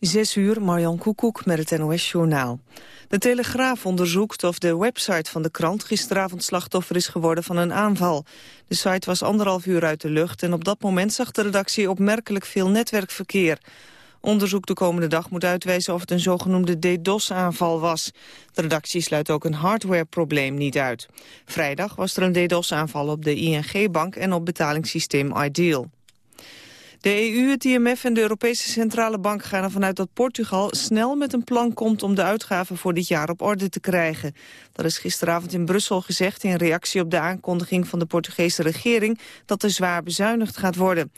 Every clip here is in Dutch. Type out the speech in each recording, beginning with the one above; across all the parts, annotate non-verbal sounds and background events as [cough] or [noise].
Zes uur, Marjan Koekoek met het NOS-journaal. De Telegraaf onderzoekt of de website van de krant gisteravond slachtoffer is geworden van een aanval. De site was anderhalf uur uit de lucht en op dat moment zag de redactie opmerkelijk veel netwerkverkeer. Onderzoek de komende dag moet uitwijzen of het een zogenoemde DDoS-aanval was. De redactie sluit ook een hardwareprobleem niet uit. Vrijdag was er een DDoS-aanval op de ING-bank en op betalingssysteem Ideal. De EU, het IMF en de Europese Centrale Bank gaan ervan uit dat Portugal snel met een plan komt om de uitgaven voor dit jaar op orde te krijgen. Dat is gisteravond in Brussel gezegd in reactie op de aankondiging van de Portugese regering dat er zwaar bezuinigd gaat worden.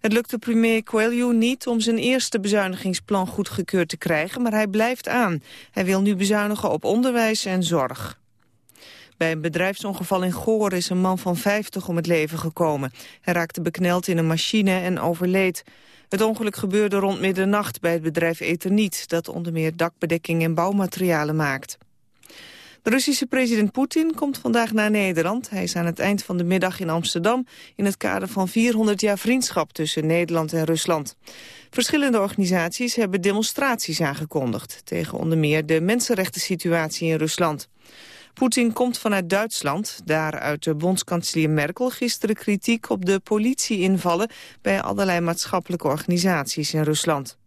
Het lukte premier Coelho niet om zijn eerste bezuinigingsplan goedgekeurd te krijgen, maar hij blijft aan. Hij wil nu bezuinigen op onderwijs en zorg. Bij een bedrijfsongeval in Goor is een man van 50 om het leven gekomen. Hij raakte bekneld in een machine en overleed. Het ongeluk gebeurde rond middernacht bij het bedrijf Etherniet... dat onder meer dakbedekking en bouwmaterialen maakt. De Russische president Poetin komt vandaag naar Nederland. Hij is aan het eind van de middag in Amsterdam... in het kader van 400 jaar vriendschap tussen Nederland en Rusland. Verschillende organisaties hebben demonstraties aangekondigd... tegen onder meer de mensenrechten situatie in Rusland. Poetin komt vanuit Duitsland. Daar uit de bondskanselier Merkel gisteren kritiek op de politieinvallen... bij allerlei maatschappelijke organisaties in Rusland.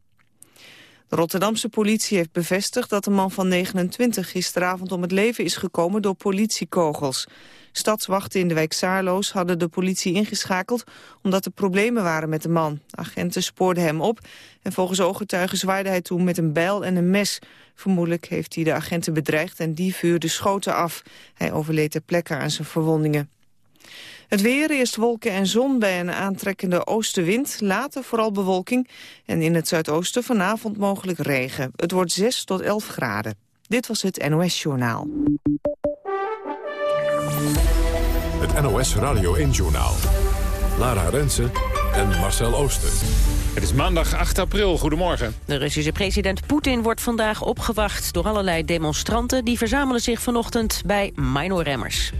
De Rotterdamse politie heeft bevestigd dat een man van 29 gisteravond om het leven is gekomen door politiekogels. Stadswachten in de wijk Saarloos hadden de politie ingeschakeld omdat er problemen waren met de man. Agenten spoorden hem op en volgens ooggetuigen zwaaide hij toen met een bijl en een mes. Vermoedelijk heeft hij de agenten bedreigd en die vuurde schoten af. Hij overleed ter plekke aan zijn verwondingen. Het weer, eerst wolken en zon bij een aantrekkende oostenwind. Later vooral bewolking. En in het zuidoosten vanavond mogelijk regen. Het wordt 6 tot 11 graden. Dit was het NOS Journaal. Het NOS Radio 1 Journaal. Lara Rensen en Marcel Ooster. Het is maandag 8 april. Goedemorgen. De Russische president Poetin wordt vandaag opgewacht door allerlei demonstranten. Die verzamelen zich vanochtend bij Mino-remmers.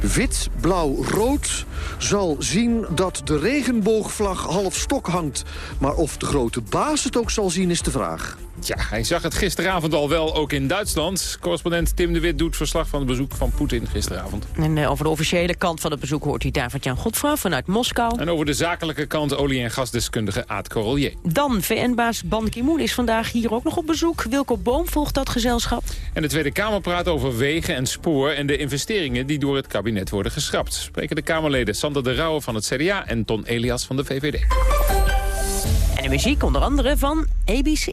Wit, blauw, rood zal zien dat de regenboogvlag half stok hangt. Maar of de grote baas het ook zal zien is de vraag. Ja, hij zag het gisteravond al wel, ook in Duitsland. Correspondent Tim de Wit doet verslag van het bezoek van Poetin gisteravond. En uh, over de officiële kant van het bezoek hoort hij David-Jan Godfra vanuit Moskou. En over de zakelijke kant olie- en gasdeskundige Aad Corollier. Dan VN-baas Ban Ki-moon is vandaag hier ook nog op bezoek. Wilco Boom volgt dat gezelschap. En de Tweede Kamer praat over wegen en spoor... en de investeringen die door het kabinet worden geschrapt. Spreken de Kamerleden Sander de Rauwe van het CDA en Ton Elias van de VVD. En muziek onder andere van ABC.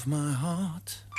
Of my heart.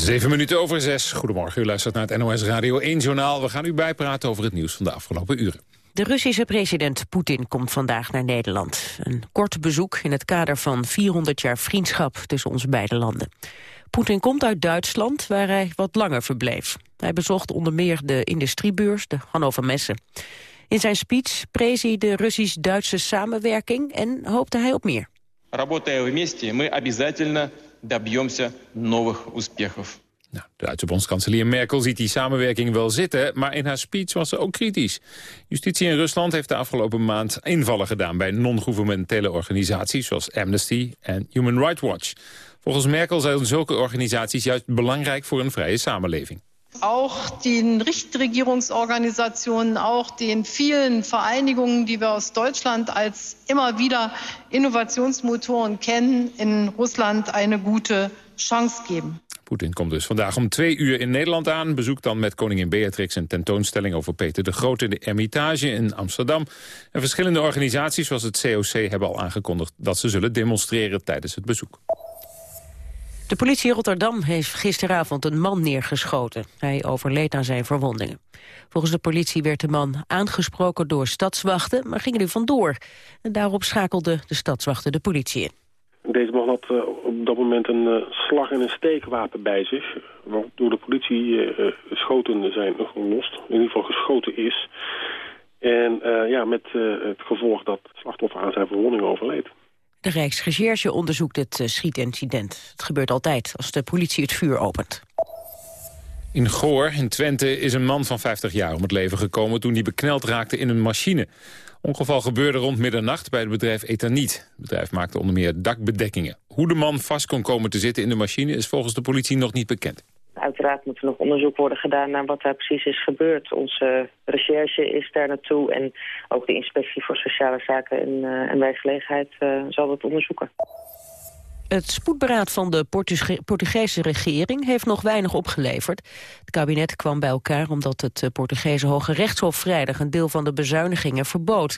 Zeven minuten over zes. Goedemorgen, u luistert naar het NOS Radio 1-journaal. We gaan u bijpraten over het nieuws van de afgelopen uren. De Russische president Poetin komt vandaag naar Nederland. Een kort bezoek in het kader van 400 jaar vriendschap tussen onze beide landen. Poetin komt uit Duitsland, waar hij wat langer verbleef. Hij bezocht onder meer de industriebeurs, de Hannover Messe. In zijn speech prees hij de Russisch-Duitse samenwerking en hoopte hij op meer. Работая вместе, мы обязательно добьемся новых успехов. Nou, de Duitse bondskanselier Merkel ziet die samenwerking wel zitten... maar in haar speech was ze ook kritisch. Justitie in Rusland heeft de afgelopen maand invallen gedaan... bij non-governementele organisaties zoals Amnesty en Human Rights Watch. Volgens Merkel zijn zulke organisaties juist belangrijk voor een vrije samenleving. auch den Nichtregierungsorganisationen, auch den vielen Vereinigungen, die wir aus Deutschland als immer wieder Innovationsmotoren kennen, in Russland eine gute Chance geben. Poetin komt dus vandaag om twee uur in Nederland aan. Bezoekt dan met koningin Beatrix een tentoonstelling over Peter de Grote in de Hermitage in Amsterdam. En verschillende organisaties zoals het COC hebben al aangekondigd dat ze zullen demonstreren tijdens het bezoek. De politie Rotterdam heeft gisteravond een man neergeschoten. Hij overleed aan zijn verwondingen. Volgens de politie werd de man aangesproken door stadswachten, maar ging er vandoor. En daarop schakelde de stadswachten de politie in. Deze man had eh, op dat moment een eh, slag- en een steekwapen bij zich. Waardoor de politie eh, schoten zijn gelost. In ieder geval geschoten is. En eh, ja, met het gevolg dat het slachtoffer aan zijn verwondingen overleed. De Rijksrecherche onderzoekt het eh, schietincident. Het gebeurt altijd als de politie het vuur opent. In Goor, in Twente, is een man van 50 jaar om het leven gekomen... toen hij bekneld raakte in een machine. Ongeval gebeurde rond middernacht bij het bedrijf Etaniet. Het bedrijf maakte onder meer dakbedekkingen. Hoe de man vast kon komen te zitten in de machine... is volgens de politie nog niet bekend. Uiteraard moet er nog onderzoek worden gedaan naar wat daar precies is gebeurd. Onze recherche is daar naartoe en ook de inspectie voor sociale zaken en, eh, en werkgelegenheid eh, zal dat onderzoeken. Het spoedberaad van de Portuge- Portugese regering heeft nog weinig opgeleverd. Het kabinet kwam bij elkaar omdat het eh, Portugese Hoge Rechtshof vrijdag een deel van de bezuinigingen verbood.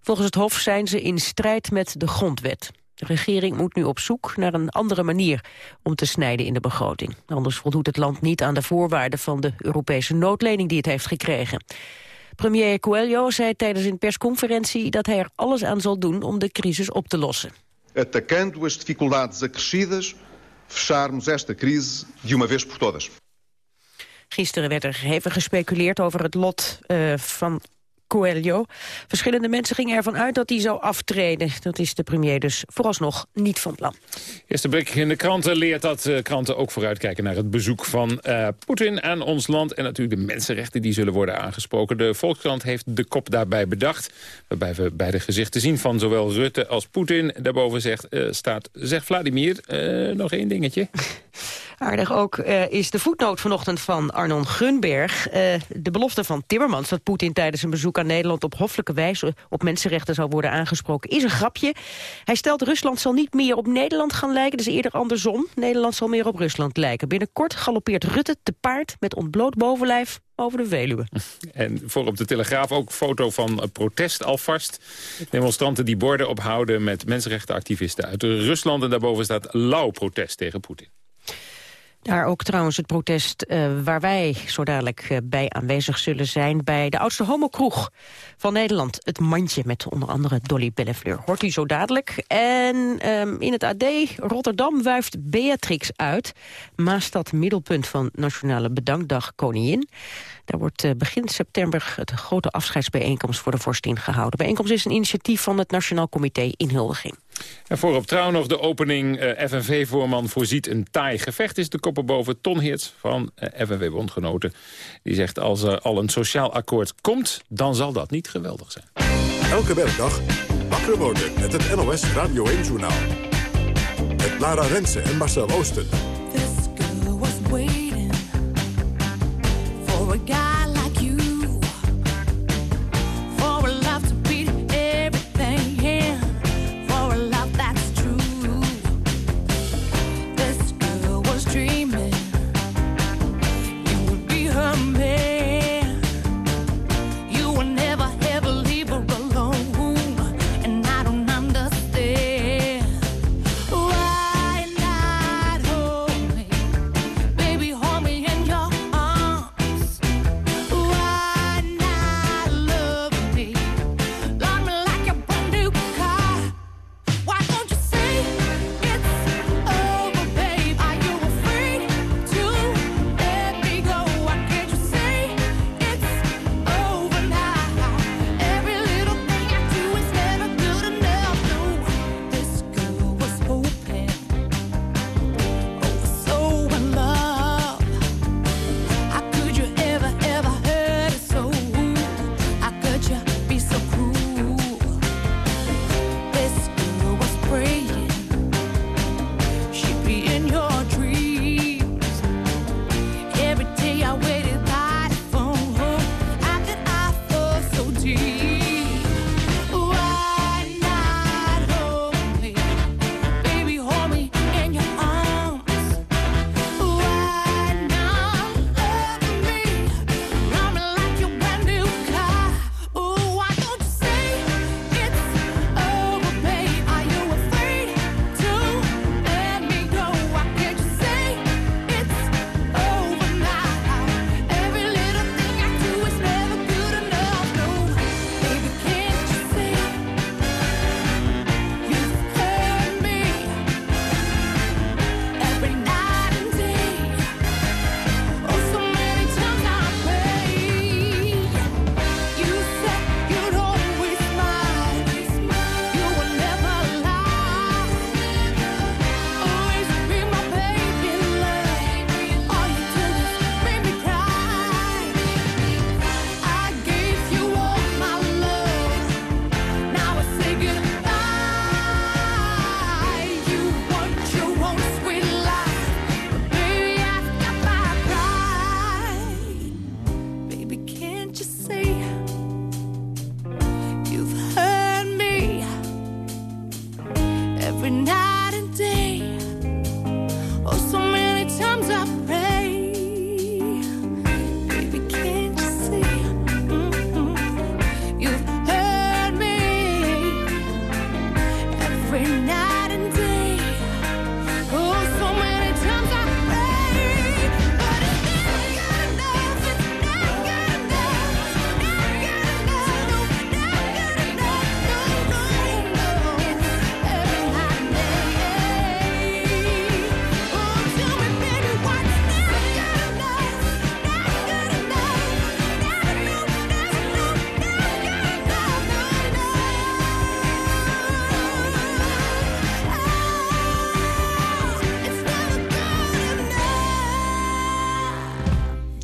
Volgens het Hof zijn ze in strijd met de grondwet. De regering moet nu op zoek naar een andere manier om te snijden in de begroting. Anders voldoet het land niet aan de voorwaarden van de Europese noodlening die het heeft gekregen. Premier Coelho zei tijdens een persconferentie dat hij er alles aan zal doen om de crisis op te lossen. atacando as dificuldades acrescidas, fecharmos esta crise de uma vez por todas. Gisteren werd er even gespeculeerd over het lot eh, van Coelho. Verschillende mensen gingen ervan uit dat hij zou aftreden. Dat is de premier dus vooralsnog niet van plan. Eerste blik in de kranten leert dat eh, kranten ook vooruitkijken naar het bezoek van eh, Poetin aan ons land. En natuurlijk de mensenrechten die zullen worden aangesproken. De Volkskrant heeft de kop daarbij bedacht. Waarbij we bij de gezichten zien van zowel Rutte als Poetin. Daarboven zegt, eh, staat, zegt Vladimir, nog één dingetje. [laughs] Aardig ook is de voetnoot vanochtend van Arnon Grunberg. Eh, de belofte van Timmermans dat Poetin tijdens een bezoek aan Nederland... op hoffelijke wijze op mensenrechten zou worden aangesproken, is een grapje. Hij stelt Rusland zal niet meer op Nederland gaan lijken, dus eerder andersom. Nederland zal meer op Rusland lijken. Binnenkort galoppeert Rutte te paard met ontbloot bovenlijf over de Veluwe. En voor op de Telegraaf ook foto van protest alvast. Demonstranten die borden ophouden met mensenrechtenactivisten uit Rusland. En daarboven staat lauw protest tegen Poetin. Daar ook trouwens het protest eh, waar wij zo dadelijk eh, bij aanwezig zullen zijn... bij de oudste homokroeg van Nederland. Het mandje met onder andere Dolly Bellefleur. Hoort u zo dadelijk. En ehm, in het AD Rotterdam wuift Beatrix uit. Maastad middelpunt van Nationale Bedankdag Koningin. Daar wordt eh, begin september het grote afscheidsbijeenkomst voor de vorstin gehouden. De bijeenkomst is een initiatief van het Nationaal Comité Inhuldiging. En voor op trouw nog de opening. eh, FNV-voorman voorziet een taai gevecht is de koppen boven. Ton Heerts van eh, FNV-bondgenoten. Die zegt als er al een sociaal akkoord komt... dan zal dat niet geweldig zijn. Elke werkdag wakker worden met het NOS Radio 1-journaal. Met Lara Rensen en Marcel Oosten.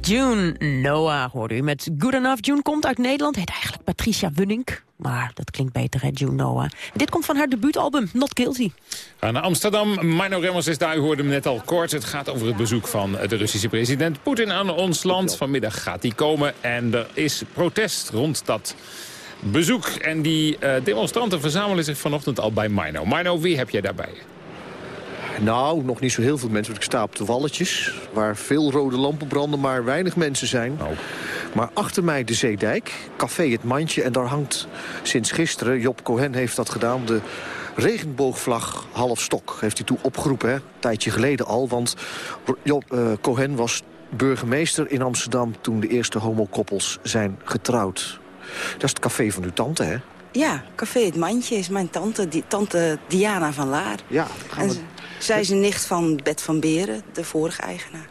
June Noah hoorde u met Good Enough. June komt uit Nederland, heet eigenlijk Patricia Wunink. Maar dat klinkt beter, hè, June Noah. Dit komt van haar debuutalbum, Not Guilty. Gaan naar Amsterdam. Mino Remmers is daar, u hoorde hem net al kort. Het gaat over het bezoek van de Russische president Poetin aan ons land. Vanmiddag gaat hij komen en er is protest rond dat bezoek. En die eh, demonstranten verzamelen zich vanochtend al bij Mino. Mino, wie heb jij daarbij? Nou, nog niet zo heel veel mensen. want Ik sta op de walletjes, waar veel rode lampen branden, maar weinig mensen zijn. Maar achter mij de Zeedijk, café Het Mandje. En daar hangt sinds gisteren, Job Cohen heeft dat gedaan... de regenboogvlag half stok. Heeft hij toe opgeroepen, hè? een tijdje geleden al. Want Job eh, Cohen was burgemeester in Amsterdam... toen de eerste homokoppels zijn getrouwd. Dat is het café van uw tante, hè? Ja, Café Het Mandje is mijn tante, die, tante Diana van Laar. Ja, gaan we- zij is een nicht van Bert van Beren, de vorige eigenaar.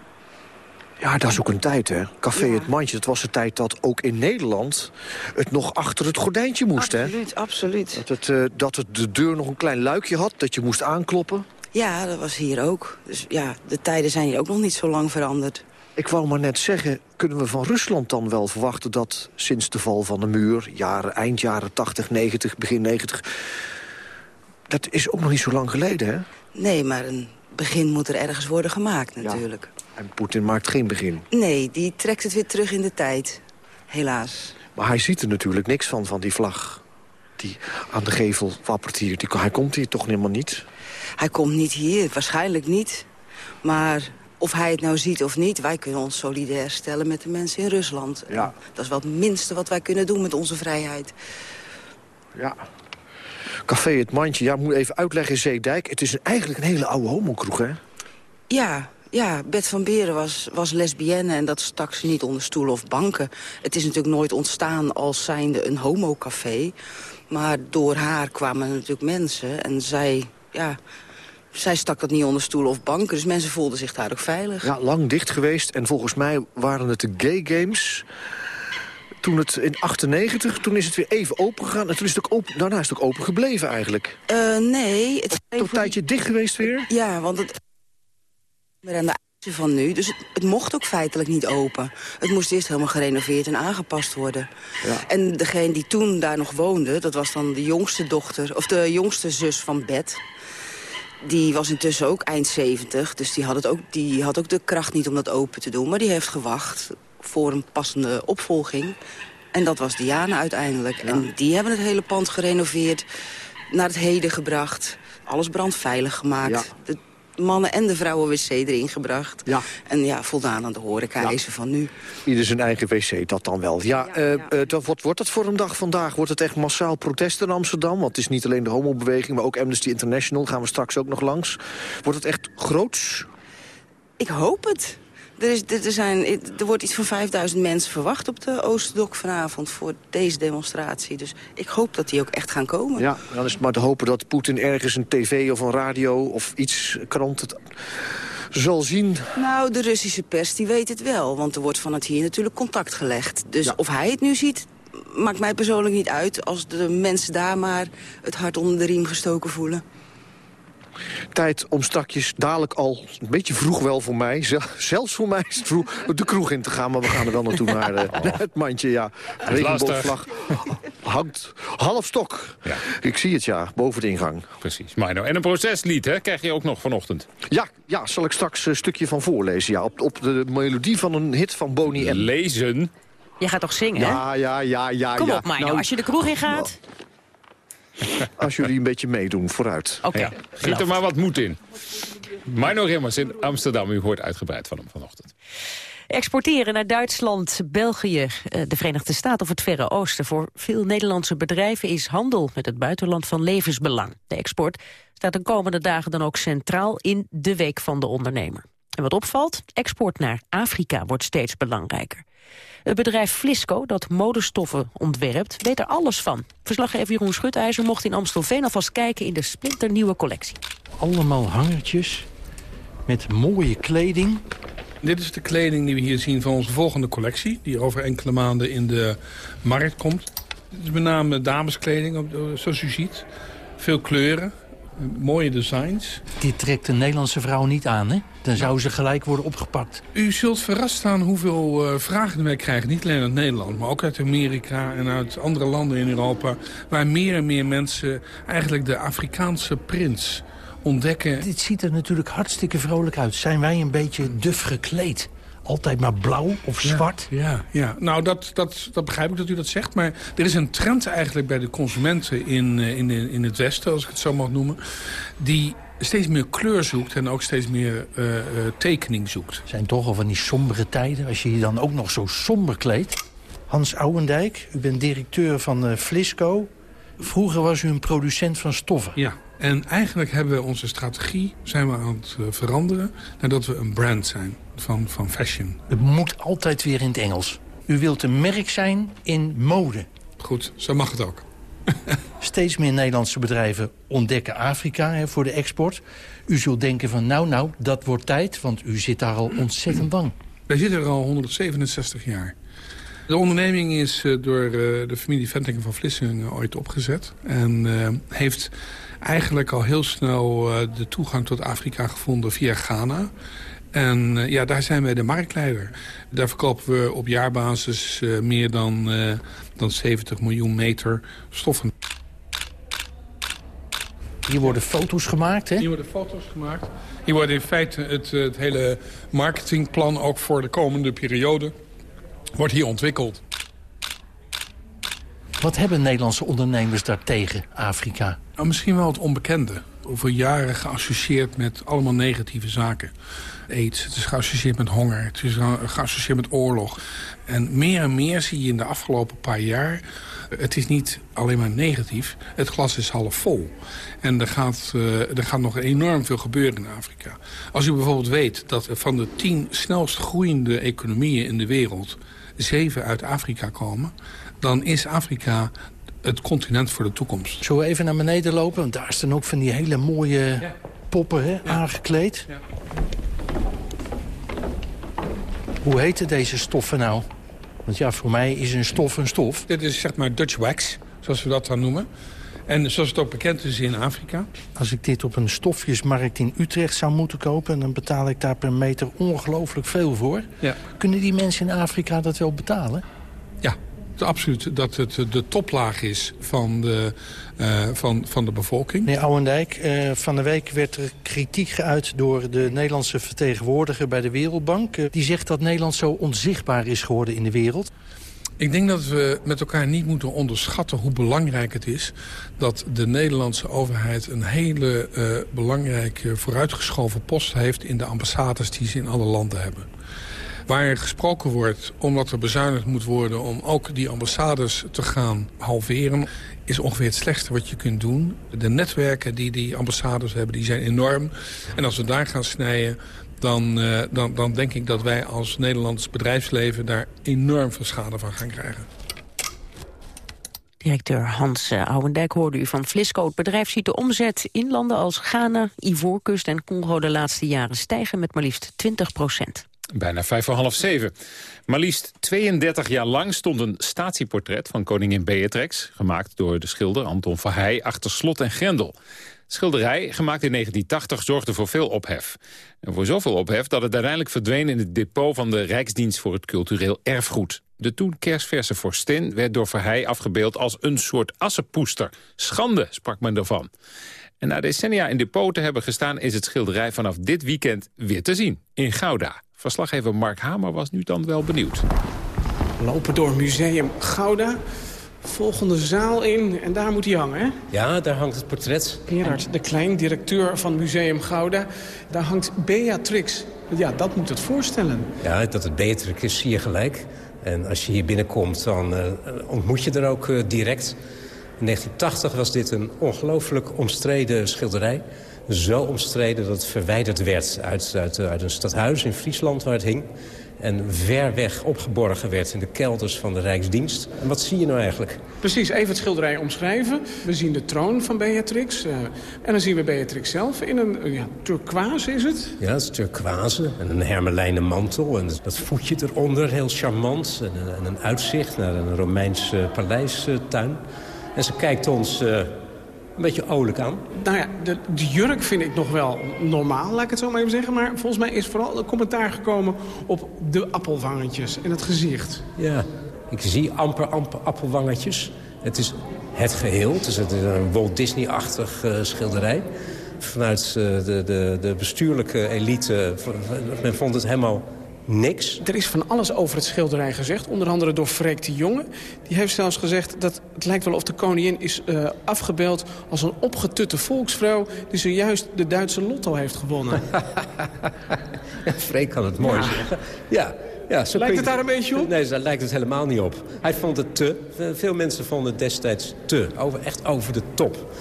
Ja, dat is ook een tijd, hè. Café Het Mandje, dat was de tijd dat ook in Nederland... het nog achter het gordijntje moest, hè. Absoluut, absoluut. Dat het, eh, dat het de deur nog een klein luikje had, dat je moest aankloppen. Ja, dat was hier ook. Dus ja, de tijden zijn hier ook nog niet zo lang veranderd. Ik wou maar net zeggen, kunnen we van Rusland dan wel verwachten... dat sinds de val van de muur, jaren, eind jaren 80, 90, begin 90... dat is ook nog niet zo lang geleden, hè? Nee, maar een begin moet er ergens worden gemaakt natuurlijk. En Poetin maakt geen begin. Nee, die trekt het weer terug in de tijd. Helaas. Maar hij ziet er natuurlijk niks van, van die vlag. Die aan de gevel wappert hier. Die, hij komt hier toch helemaal niet? Hij komt niet hier, waarschijnlijk niet. Maar of hij het nou ziet of niet... wij kunnen ons solidair stellen met de mensen in Rusland. Ja. Dat is wel het minste wat wij kunnen doen met onze vrijheid. Ja. Café Het Mandje, ja, ik moet even uitleggen, Zeedijk. Het is een- eigenlijk een hele oude homokroeg, hè? Ja, ja, Bert van Beren was, was lesbienne en dat stak ze niet onder stoelen of banken. Het is natuurlijk nooit ontstaan als zijnde een homocafé. Maar door haar kwamen natuurlijk mensen en zij, ja, zij stak dat niet onder stoelen of banken. Dus mensen voelden zich daar ook veilig. Ja, lang dicht geweest. En volgens mij waren het de gay games. Toen het in 98, toen is het weer even open gegaan. En toen is het ook open, daarna is het ook open gebleven eigenlijk. Eh, nee. Het Tot een tijdje dicht geweest weer? Ja, want het meer aan de eisen van nu. Dus het, het mocht ook feitelijk niet open. Het moest eerst helemaal gerenoveerd en aangepast worden. Ja. En degene die toen daar nog woonde, dat was dan de jongste dochter... of de jongste zus van Bet. Die was intussen ook eind 70, dus die had, het ook, die had ook de kracht niet om dat open te doen. Maar die heeft gewacht voor een passende opvolging. En dat was Diana uiteindelijk. En die hebben het hele pand gerenoveerd, naar het heden gebracht. Alles brandveilig gemaakt. Ja. De mannen- en de vrouwen-wc erin gebracht. Ja. En ja, voldaan aan de horeca-eisen van nu. Ieder zijn eigen wc, dat dan wel. Ja, eh, eh, dat, wat wordt dat voor een dag vandaag? Wordt het echt massaal protest in Amsterdam? Want het is niet alleen de homobeweging, maar ook Amnesty International. Gaan we straks ook nog langs. Wordt het echt groots? Ik hoop het. Er, is, er, zijn, er wordt iets van 5000 mensen verwacht op de Oosterdok vanavond... voor deze demonstratie. Dus ik hoop dat die ook echt gaan komen. Ja, dan is het maar te hopen dat Poetin ergens een tv of een radio of iets, krant het zal zien. Nou, de Russische pers die weet het wel. Want er wordt van het hier natuurlijk contact gelegd. Dus of hij het nu ziet, maakt mij persoonlijk niet uit... als de mensen daar maar het hart onder de riem gestoken voelen. Tijd om strakjes dadelijk al, een beetje vroeg wel voor mij... zel- zelfs voor mij is het vroeg, de kroeg in te gaan... maar we gaan er wel naartoe naar, eh, naar het mandje, ja. Regenboogvlag hangt half stok. Ja. Ik zie het, ja, boven de ingang. Precies, Mino. En een proceslied hè, krijg je ook nog vanochtend. Ja, ja, zal ik straks een stukje van voorlezen, ja. Op, op de melodie van een hit van Boney M. Lezen? Je gaat toch zingen, hè? Ja, ja, ja, ja. Kom ja. op, Mino. Nou, Als je de kroeg in gaat... [laughs] Als jullie een beetje meedoen, vooruit. Oké, Ja, giet er maar wat moed in. Mino Rimmers in Amsterdam. U hoort uitgebreid van hem vanochtend. Exporteren naar Duitsland, België, eh, de Verenigde Staten of het Verre Oosten. Voor veel Nederlandse bedrijven is handel met het buitenland van levensbelang. De export staat de komende dagen dan ook centraal in de Week van de Ondernemer. En wat opvalt, export naar Afrika wordt steeds belangrijker. Het bedrijf Flisco, dat modestoffen ontwerpt, weet er alles van. Verslaggever Jeroen Schutijzer mocht in Amstelveen alvast kijken in de splinternieuwe collectie. Allemaal hangertjes met mooie kleding. Dit is de kleding die we hier zien van onze volgende collectie... die over enkele maanden in de markt komt. Dit is met name dameskleding, op- zoals u ziet. Veel kleuren, mooie designs. Die trekt de Nederlandse vrouw niet aan, hè? Dan zou ze gelijk worden opgepakt. U zult verrast staan hoeveel eh, vragen wij krijgen. Niet alleen uit Nederland, maar ook uit Amerika en uit andere landen in Europa. Waar meer en meer mensen eigenlijk de Afrikaanse prins ontdekken. Dit ziet er natuurlijk hartstikke vrolijk uit. Zijn wij een beetje duf gekleed? Altijd maar blauw of zwart? Ja, ja. nou dat, dat, dat begrijp ik dat u dat zegt. Maar er is een trend eigenlijk bij de consumenten in, eh, in, in het Westen, als ik het zo mag noemen... die steeds meer kleur zoekt en ook steeds meer eh, eh, tekening zoekt. zijn toch al van die sombere tijden. Als je je dan ook nog zo somber kleedt. Hans Ouwendijk, u bent directeur van eh, Flisco. Vroeger was u een producent van stoffen. Ja, en eigenlijk hebben we onze strategie zijn we aan het eh, veranderen... nadat we een brand zijn van, van fashion. Het moet altijd weer in het Engels. U wilt een merk zijn in mode. Goed, zo mag het ook. [laughs] Steeds meer Nederlandse bedrijven ontdekken Afrika hè, voor de export. U zult denken van nou, nou, dat wordt tijd, want u zit daar al ontzettend lang. Wij zitten er al 167 jaar. De onderneming is eh, door eh, de familie Ventingen van Vlissingen ooit opgezet. En eh, heeft eigenlijk al heel snel eh, de toegang tot Afrika gevonden via Ghana. En eh, ja, daar zijn wij de marktleider. Daar verkopen we op jaarbasis eh, meer dan, eh, dan 70 miljoen meter stoffen. Hier worden foto's gemaakt, hè? Hier worden foto's gemaakt. Hier wordt in feite het, eh, het hele marketingplan ook voor de komende periode wordt hier ontwikkeld. Wat hebben Nederlandse ondernemers daartegen, Afrika? Nou, misschien wel het onbekende. Over jaren geassocieerd met allemaal negatieve zaken. Aids, het is geassocieerd met honger, het is geassocieerd met oorlog. En meer en meer zie je in de afgelopen paar jaar... het is niet alleen maar negatief, het glas is half vol. En er gaat, eh, er gaat nog enorm veel gebeuren in Afrika. Als u bijvoorbeeld weet dat er van de tien snelst groeiende economieën in de wereld... zeven uit Afrika komen, dan is Afrika het continent voor de toekomst. Zullen we even naar beneden lopen? Want daar staan ook van die hele mooie poppen hè, aangekleed. Hoe heten deze stoffen nou? Want ja, voor mij is een stof een stof. Dit is zeg maar Dutch wax, zoals we dat dan noemen. En zoals het ook bekend is in Afrika. Als ik dit op een stofjesmarkt in Utrecht zou moeten kopen... dan betaal ik daar per meter ongelooflijk veel voor. Ja. Kunnen die mensen in Afrika dat wel betalen? Ja, absoluut dat het de toplaag is van de, eh, van, van de bevolking. Meneer Ouwendijk, eh, van de week werd er kritiek geuit door de Nederlandse vertegenwoordiger bij de Wereldbank. Eh, die zegt dat Nederland zo onzichtbaar is geworden in de wereld. Ik denk dat we met elkaar niet moeten onderschatten hoe belangrijk het is... dat de Nederlandse overheid een hele eh, belangrijke vooruitgeschoven post heeft... in de ambassades die ze in alle landen hebben. Waar gesproken wordt omdat er bezuinigd moet worden... om ook die ambassades te gaan halveren... is ongeveer het slechtste wat je kunt doen. De netwerken die die ambassades hebben, die zijn enorm. En als we daar gaan snijden... Dan, eh, dan, dan denk ik dat wij als Nederlands bedrijfsleven... daar enorm veel schade van gaan krijgen. Directeur Hans eh, Ouwendijk hoorde u van Flisco. Het bedrijf ziet de omzet in landen als Ghana, Ivoorkust en Congo... de laatste jaren stijgen met maar liefst 20 procent. Bijna vijf voor half zeven. Maar liefst 32 jaar lang stond een statieportret van koningin Beatrix... gemaakt door de schilder Anton Verheij achter slot en grendel. Schilderij, gemaakt in 1980, zorgde voor veel ophef. En voor zoveel ophef dat het uiteindelijk verdween in het depot van de Rijksdienst voor het Cultureel Erfgoed. De toen kerstverse vorstin werd door Verheij afgebeeld als een soort assenpoester. Schande, sprak men ervan. En na decennia in depot te hebben gestaan is het schilderij vanaf dit weekend weer te zien. In Gouda. Verslaggever Mark Hamer was nu dan wel benieuwd. Lopen door Museum Gouda. Volgende zaal in en daar moet hij hangen, hè? Ja, daar hangt het portret. Gerard de Klein, directeur van Museum Gouda. Daar hangt Beatrix. Ja, dat moet het voorstellen. Ja, dat het Beatrix is, zie je gelijk. En als je hier binnenkomt, dan uh, ontmoet je er ook uh, direct. In 1980 was dit een ongelooflijk omstreden schilderij. Zo omstreden dat het verwijderd werd uit, uit, uit een stadhuis in Friesland waar het hing. En ver weg opgeborgen werd in de kelders van de Rijksdienst. En wat zie je nou eigenlijk? Precies, even het schilderij omschrijven. We zien de troon van Beatrix. Uh, en dan zien we Beatrix zelf in een uh, ja, turquoise is het. Ja, het is turquoise en een hermelijnen mantel. En dat voetje eronder, heel charmant. En, en een uitzicht naar een Romeins uh, paleistuin. En ze kijkt ons een beetje olijk aan. Nou ja, de, de, jurk vind ik nog wel normaal, laat ik het zo maar even zeggen. Maar volgens mij is vooral een commentaar gekomen op de appelwangetjes en het gezicht. Ja, ik zie amper, amper appelwangetjes. Het is het geheel. Het is een Walt Disney-achtig uh, schilderij. Vanuit uh, de, de, de bestuurlijke elite, men vond het helemaal niks. Er is van alles over het schilderij gezegd. Onder andere door Freek de Jonge. Die heeft zelfs gezegd dat het lijkt wel of de koningin is uh, afgebeeld... als een opgetutte volksvrouw die zojuist de Duitse lotto heeft gewonnen. [laughs] Freek kan het mooi ja. zeggen. Ja, ja, zo lijkt het daar een beetje op? Nee, daar lijkt het helemaal niet op. Hij vond het te. Veel mensen vonden het destijds te. Over, echt over de top.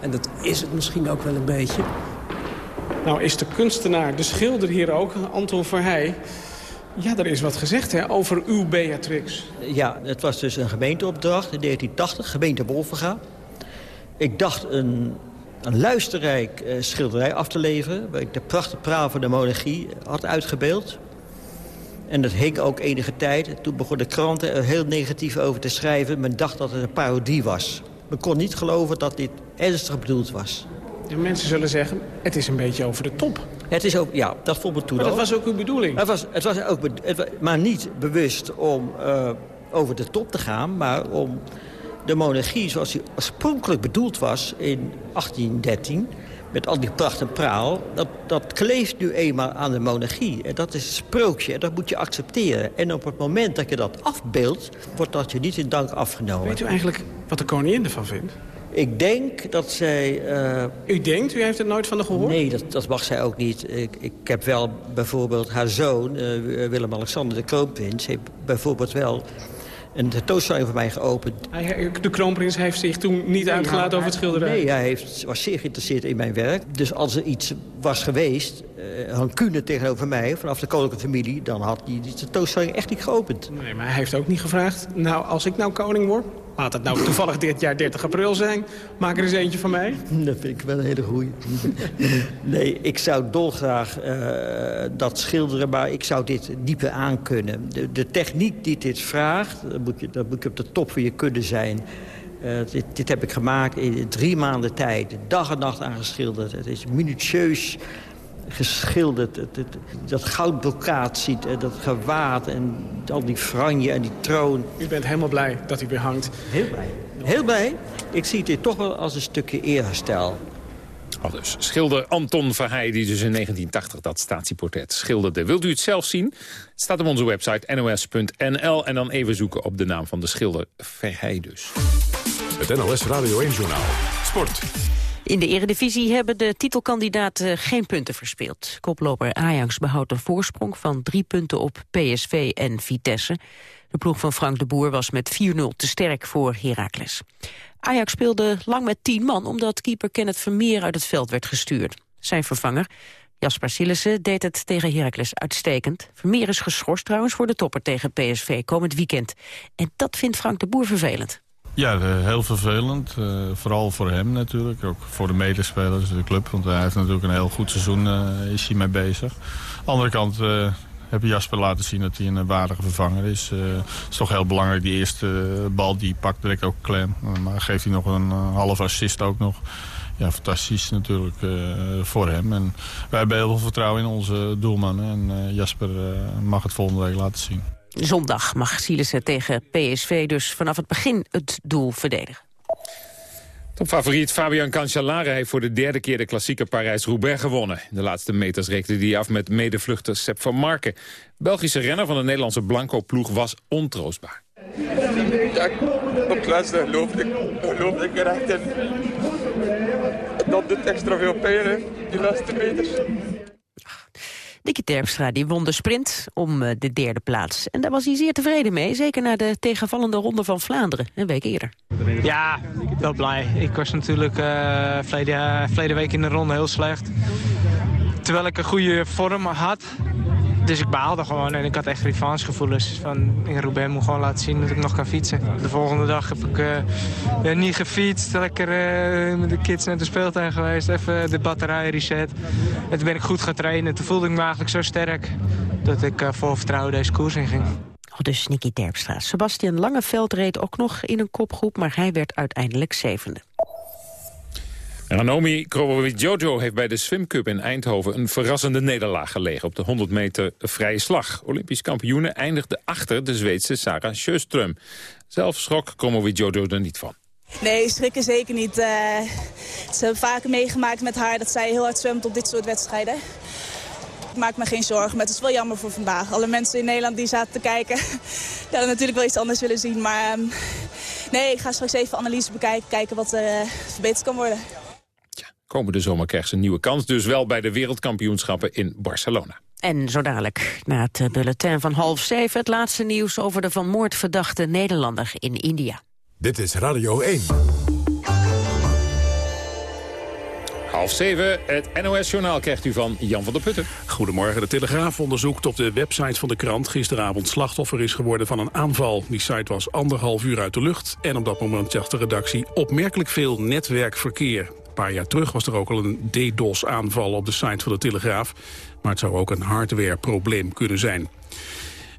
En dat is het misschien ook wel een beetje. Nou is de kunstenaar, de schilder hier ook, Anton Verheij... Ja, er is wat gezegd hè, over uw Beatrix. Ja, het was dus een gemeenteopdracht in 1980, gemeente Wolvenga. Ik dacht een, een luisterrijk uh, schilderij af te leveren... waar ik de prachtige praal van de monarchie had uitgebeeld. En dat hing ook enige tijd. Toen begonnen de kranten er heel negatief over te schrijven. Men dacht dat het een parodie was. Men kon niet geloven dat dit ernstig bedoeld was. De mensen zullen zeggen, het is een beetje over de top. Het is ook, ja, dat vond ik toen Maar dat was ook uw bedoeling. Het was, het was ook, het maar niet bewust om eh, over de top te gaan... maar om de monarchie zoals die oorspronkelijk bedoeld was in 1813... met al die pracht en praal, dat, dat kleeft nu eenmaal aan de monarchie. En dat is een sprookje en dat moet je accepteren. En op het moment dat je dat afbeeldt, wordt dat je niet in dank afgenomen. Weet u eigenlijk wat de koningin ervan vindt? Ik denk dat zij... eh, U denkt? U heeft er nooit van gehoord? Nee, dat, dat mag zij ook niet. Ik, ik heb wel bijvoorbeeld haar zoon, eh, Willem-Alexander de Kroonprins... heeft bijvoorbeeld wel een tentoonstelling voor mij geopend. De kroonprins heeft zich toen niet uitgelaten over het schilderij. Nee, hij heeft, was zeer geïnteresseerd in mijn werk. Dus als er iets was geweest, eh rancune tegenover mij... vanaf de koninklijke familie, dan had hij die tentoonstelling echt niet geopend. Nee, maar hij heeft ook niet gevraagd... nou, als ik nou koning word... laat het nou toevallig dit jaar 30 april zijn... maak er eens eentje van mij. [laughs] Dat vind ik wel een hele goeie. [laughs] nee, ik zou dolgraag eh dat schilderen, maar ik zou dit niet meer aankunnen. De, de techniek die dit vraagt, daar moet, je, je op de top van je kunnen zijn. Eh, dit, dit heb ik gemaakt in drie maanden tijd. Dag en nacht aangeschilderd. Het is minutieus geschilderd. Het, het- dat goudbrokaat ziet, en dat gewaad en al die franje en die troon. U bent helemaal blij dat hij weer hangt. Heel blij. Heel blij. Ik zie dit toch wel als een stukje eerherstel. Al dus schilder Anton Verheij, die dus in 1980 dat statieportret schilderde. Wilt u het zelf zien? Het staat op onze website nos.nl. En dan even zoeken op de naam van de schilder Verheij dus. Het NOS Radio 1-journaal. Sport. In de eredivisie hebben de titelkandidaten geen punten verspeeld. Koploper Ajax behoudt een voorsprong van drie punten op PSV en Vitesse. De ploeg van Frank de Boer was met 4-0 te sterk voor Heracles. Ajax speelde lang met 10 man omdat keeper Kenneth Vermeer uit het veld werd gestuurd. Zijn vervanger, Jasper Sillissen, deed het tegen Heracles uitstekend. Vermeer is geschorst trouwens voor de topper tegen PSV komend weekend. En dat vindt Frank de Boer vervelend. Ja, eh, heel vervelend. Eh, vooral voor hem natuurlijk. Ook voor de medespelers, de club. Want hij heeft natuurlijk een heel goed seizoen eh, is hij mee bezig. Aan de andere kant eh, heb Jasper laten zien dat hij een waardige vervanger is. Het is toch heel belangrijk. Die eerste bal die pakt direct ook klem. Maar geeft hij nog een half assist ook nog. Ja, fantastisch natuurlijk voor hem. En wij hebben heel veel vertrouwen in onze doelman. En Jasper mag het volgende week laten zien. Zondag mag Sillissen tegen PSV dus vanaf het begin het doel verdedigen. Topfavoriet Fabian Cancellara heeft voor de derde keer de klassieke Parijs-Roubaix gewonnen. In de laatste meters rekende hij af met medevluchter Sepp van Marken. Belgische renner van de Nederlandse Blanco-ploeg was ontroostbaar. Ja, op het laatste geloofde ik, geloofde ik er echt in. Dat doet extra veel pijn, hè, die laatste meters. Nicky Terpstra die won de sprint om eh, de derde plaats. En daar was hij zeer tevreden mee, zeker na de tegenvallende ronde van Vlaanderen, een week eerder. Ja, wel blij. Ik was natuurlijk eh verleden, verleden week in de ronde heel slecht. Terwijl ik een goede vorm had. Dus ik baalde gewoon en ik had echt revanchegevoelens. Van, in Roubaix moet gewoon laten zien dat ik nog kan fietsen. De volgende dag heb ik eh, ja, niet gefietst. Lekker eh, met de kids naar de speeltuin geweest. Even de batterij reset. En toen ben ik goed gaan trainen. Toen voelde ik me eigenlijk zo sterk dat ik eh, vol vertrouwen deze koers inging. Oh, dus Nicky Terpstra. Sebastian Langeveld reed ook nog in een kopgroep, maar hij werd uiteindelijk zevende. Ranomi Kromowidjojo heeft bij de Swim Cup in Eindhoven een verrassende nederlaag gelegen op de 100 meter vrije slag. Olympisch kampioene eindigde achter de Zweedse Sarah Sjöström. Zelf schrok Kromowidjojo er niet van. Nee, schrikken zeker niet. Eh, ze hebben vaker meegemaakt met haar dat zij heel hard zwemt op dit soort wedstrijden. Ik maak me geen zorgen, maar het is wel jammer voor vandaag. Alle mensen in Nederland die zaten te kijken, [laughs] die hadden natuurlijk wel iets anders willen zien. Maar ehm, nee, ik ga straks even analyse bekijken, kijken wat er eh, verbeterd kan worden. Komende zomer krijgt ze een nieuwe kans, dus wel bij de wereldkampioenschappen in Barcelona. En zo dadelijk, na het eh, bulletin van half zeven... het laatste nieuws over de van moord verdachte Nederlander in India. Dit is Radio 1. Half zeven, het NOS-journaal krijgt u van Jan van der Putten. Goedemorgen. De Telegraaf onderzoekt op de website van de krant... gisteravond slachtoffer is geworden van een aanval. Die site was anderhalf uur uit de lucht. En op dat moment zag de redactie opmerkelijk veel netwerkverkeer. Paar jaar terug was er ook al een DDoS-aanval op de site van de Telegraaf. Maar het zou ook een hardwareprobleem kunnen zijn.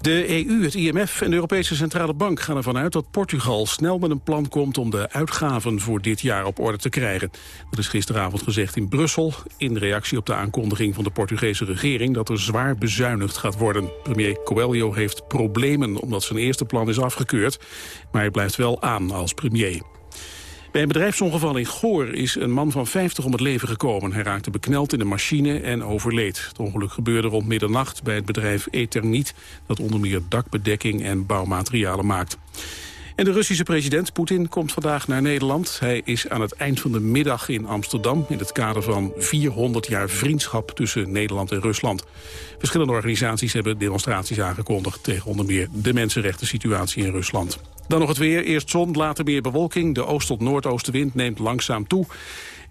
De EU, het IMF en de Europese Centrale Bank gaan ervan uit dat Portugal snel met een plan komt om de uitgaven voor dit jaar op orde te krijgen. Dat is gisteravond gezegd in Brussel in reactie op de aankondiging van de Portugese regering dat er zwaar bezuinigd gaat worden. Premier Coelho heeft problemen omdat zijn eerste plan is afgekeurd, maar hij blijft wel aan als premier. Bij een bedrijfsongeval in Goor is een man van 50 om het leven gekomen. Hij raakte bekneld in een machine en overleed. Het ongeluk gebeurde rond middernacht bij het bedrijf Eternit... dat onder meer dakbedekking en bouwmaterialen maakt. En de Russische president Poetin komt vandaag naar Nederland. Hij is aan het eind van de middag in Amsterdam... in het kader van 400 jaar vriendschap tussen Nederland en Rusland. Verschillende organisaties hebben demonstraties aangekondigd... tegen onder meer de mensenrechten situatie in Rusland. Dan nog het weer. Eerst zon, later meer bewolking. De oost- tot noordoostenwind neemt langzaam toe.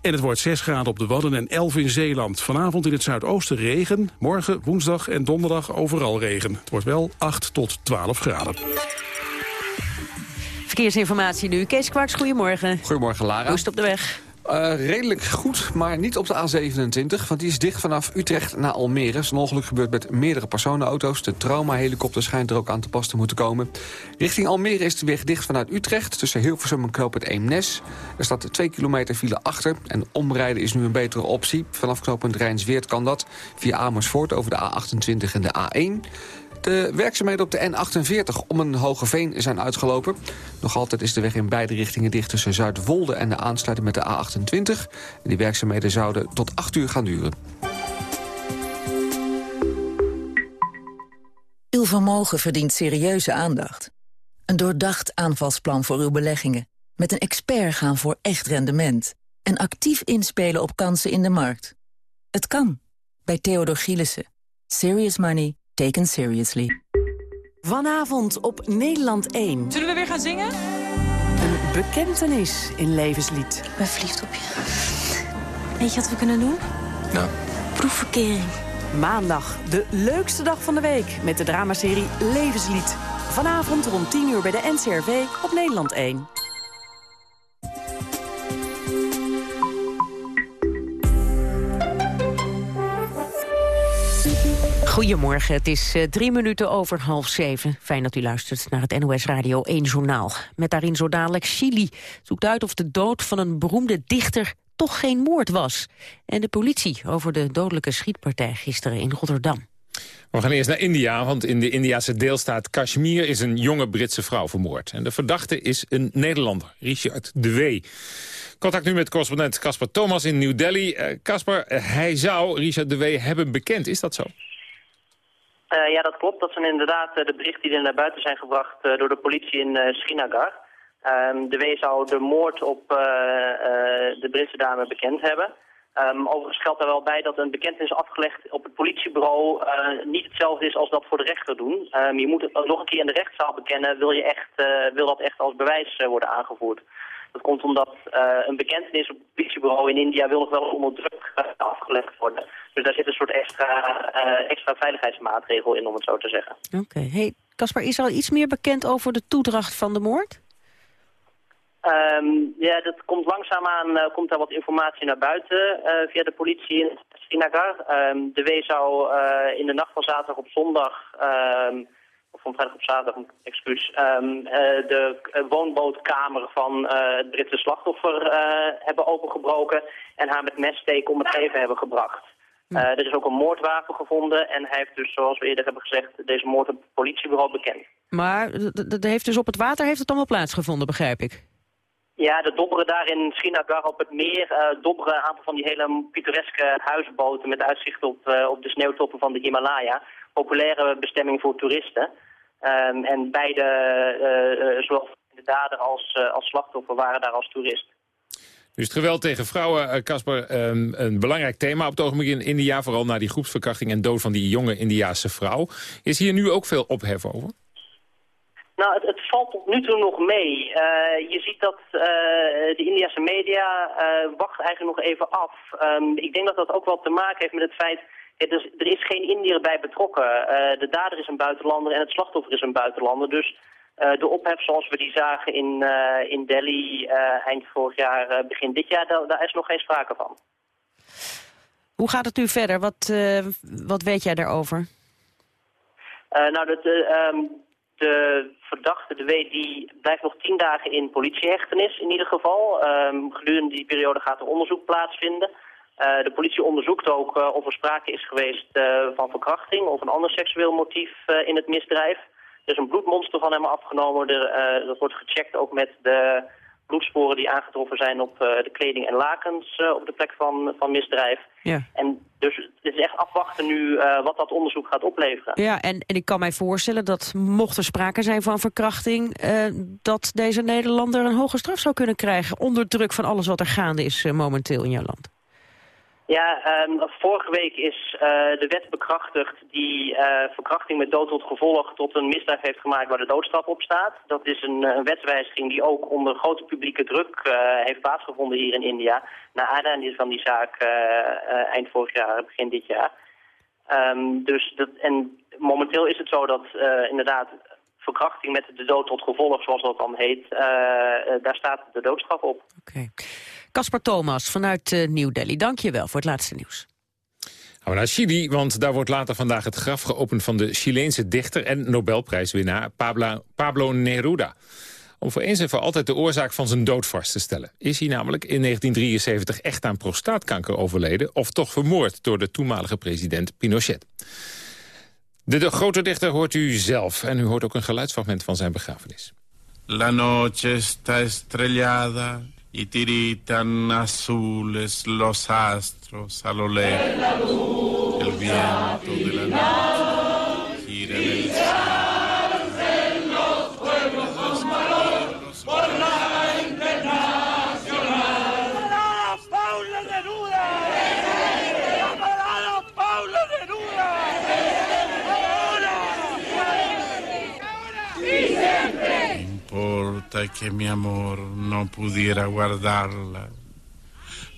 En het wordt 6 graden op de Wadden en 11 in Zeeland. Vanavond in het zuidoosten regen. Morgen, woensdag en donderdag overal regen. Het wordt wel 8 tot 12 graden. Verkeersinformatie nu. Kees Kwaks, goedemorgen. Goedemorgen, Lara. Hoe is het op de weg? Uh, redelijk goed, maar niet op de A27, want die is dicht vanaf Utrecht naar Almere. Is een ongeluk gebeurt met meerdere personenauto's. De traumahelikopter schijnt er ook aan te pas te moeten komen. Richting Almere is de weg dicht vanuit Utrecht, tussen Hilversum en Knoop Eemnes. Er staat 2 kilometer file achter en omrijden is nu een betere optie. Vanaf knooppunt Rijnsweert kan dat via Amersfoort over de A28 en de A1. De werkzaamheden op de N48 om een Hogeveen zijn uitgelopen. Nog altijd is de weg in beide richtingen dicht tussen Zuidwolde en de aansluiting met de A28. En die werkzaamheden zouden tot 8 uur gaan duren. Uw vermogen verdient serieuze aandacht. Een doordacht aanvalsplan voor uw beleggingen. Met een expert gaan voor echt rendement. En actief inspelen op kansen in de markt. Het kan. Bij Theodor Gielissen. Serious money taken seriously. Vanavond op Nederland 1. Zullen we weer gaan zingen? Een bekentenis in levenslied. Ik ben verliefd op je. Weet je wat we kunnen doen? Nou? Proefverkering. Maandag, de leukste dag van de week met de dramaserie Levenslied. Vanavond rond 10 uur bij de NCRV op Nederland 1. Goedemorgen, het is uh, drie minuten over half zeven. Fijn dat u luistert naar het NOS Radio 1 Journaal. Met daarin zo dadelijk Chili zoekt uit of de dood van een beroemde dichter toch geen moord was. En de politie over de dodelijke schietpartij gisteren in Rotterdam. We gaan eerst naar India, want in de Indiase deelstaat Kashmir is een jonge Britse vrouw vermoord. En de verdachte is een Nederlander, Richard de Wee. Contact nu met correspondent Casper Thomas in New Delhi. Casper, hij zou Richard de Wee hebben bekend, is dat zo? Uh, ja, dat klopt. Dat zijn inderdaad uh, de berichten die er naar buiten zijn gebracht uh, door de politie in Srinagar. Um, de W zou de moord op de Britse dame bekend hebben. Um, overigens geldt daar wel bij dat een bekentenis afgelegd op het politiebureau niet hetzelfde is als dat voor de rechter doen. Um, je moet het nog een keer in de rechtszaal bekennen, wil, je echt, wil dat echt als bewijs worden aangevoerd. Dat komt omdat uh, een bekentenis op het politiebureau in India wil nog wel onder druk uh, afgelegd worden. Dus daar zit een soort extra, uh, extra veiligheidsmaatregel in, om het zo te zeggen. Oké. Okay. Hey, Caspar, is er al iets meer bekend over de toedracht van de moord? Um, ja, dat komt langzaamaan komt daar wat informatie naar buiten via de politie in Srinagar. Um, de W zou in de nacht van zaterdag op zondag... Um, of van vrijdag op zaterdag, excuus, um, de woonbootkamer van uh, het Britse slachtoffer hebben opengebroken en haar met messteken om het leven hebben gebracht. er is ook een moordwapen gevonden en hij heeft dus, zoals we eerder hebben gezegd, deze moord op het politiebureau bekend. Maar dat heeft dus op het water heeft het allemaal plaatsgevonden, begrijp ik? Ja, de dobberen daar in Srinagar op het meer, uh, dobberen een aantal van die hele pittoreske huisboten met uitzicht op, uh, op de sneeuwtoppen van de Himalaya. Populaire bestemming voor toeristen. Um, en beide, uh, zowel de dader als, als slachtoffer, waren daar als toerist. Dus het geweld tegen vrouwen, Casper, um, een belangrijk thema op het ogenblik in India. Vooral na die groepsverkrachting en dood van die jonge Indiaanse vrouw. Is hier nu ook veel ophef over? Nou, het, het, valt tot nu toe nog mee. Uh, je ziet dat uh, de Indiase media uh, wacht eigenlijk nog even af. Um, ik denk dat dat ook wel te maken heeft met het feit... Ja, dus, er is geen Indiër bij betrokken. de dader is een buitenlander en het slachtoffer is een buitenlander. Dus de ophef zoals we die zagen in, in Delhi eind vorig jaar, begin dit jaar... Daar, daar, is nog geen sprake van. Hoe gaat het nu verder? Wat, wat weet jij daarover? Eh, nou, dat, eh, ehm, de verdachte, de W, die blijft nog tien dagen in politiehechtenis in ieder geval. Ehm, gedurende die periode gaat er onderzoek plaatsvinden. Eh, de politie onderzoekt ook eh, of er sprake is geweest eh, van verkrachting of een ander seksueel motief in het misdrijf. Er is een bloedmonster van hem afgenomen. Er, dat wordt gecheckt ook met de bloedsporen die aangetroffen zijn op de kleding en lakens op de plek van, van misdrijf. Ja. En dus het is echt afwachten nu wat dat onderzoek gaat opleveren. Ja, en, en ik kan mij voorstellen dat mocht er sprake zijn van verkrachting... dat deze Nederlander een hoge straf zou kunnen krijgen... onder druk van alles wat er gaande is momenteel in jouw land. Ja, ehm, vorige week is eh, de wet bekrachtigd die eh, verkrachting met dood tot gevolg tot een misdrijf heeft gemaakt waar de doodstraf op staat. Dat is een, een wetswijziging die ook onder grote publieke druk eh, heeft plaatsgevonden hier in India. Na aanleiding van die zaak eind vorig jaar, begin dit jaar. Ehm, dus dat, en momenteel is het zo dat inderdaad verkrachting met de dood tot gevolg, zoals dat dan heet, daar staat de doodstraf op. Caspar Thomas vanuit eh, New Delhi, dank je wel voor het laatste nieuws. Gaan we naar Chili, want daar wordt later vandaag het graf geopend... van de Chileense dichter en Nobelprijswinnaar Pablo, Pablo Neruda. Om voor eens en voor altijd de oorzaak van zijn dood vast te stellen. Is hij namelijk in 1973 echt aan prostaatkanker overleden... of toch vermoord door de toenmalige president Pinochet? De, de grote dichter hoort u zelf en u hoort ook een geluidsfragment van zijn begrafenis. La noche está estrellada y tiritan azules los astros a lo lejos. El viento de la noche importa que mi amor no pudiera guardarla.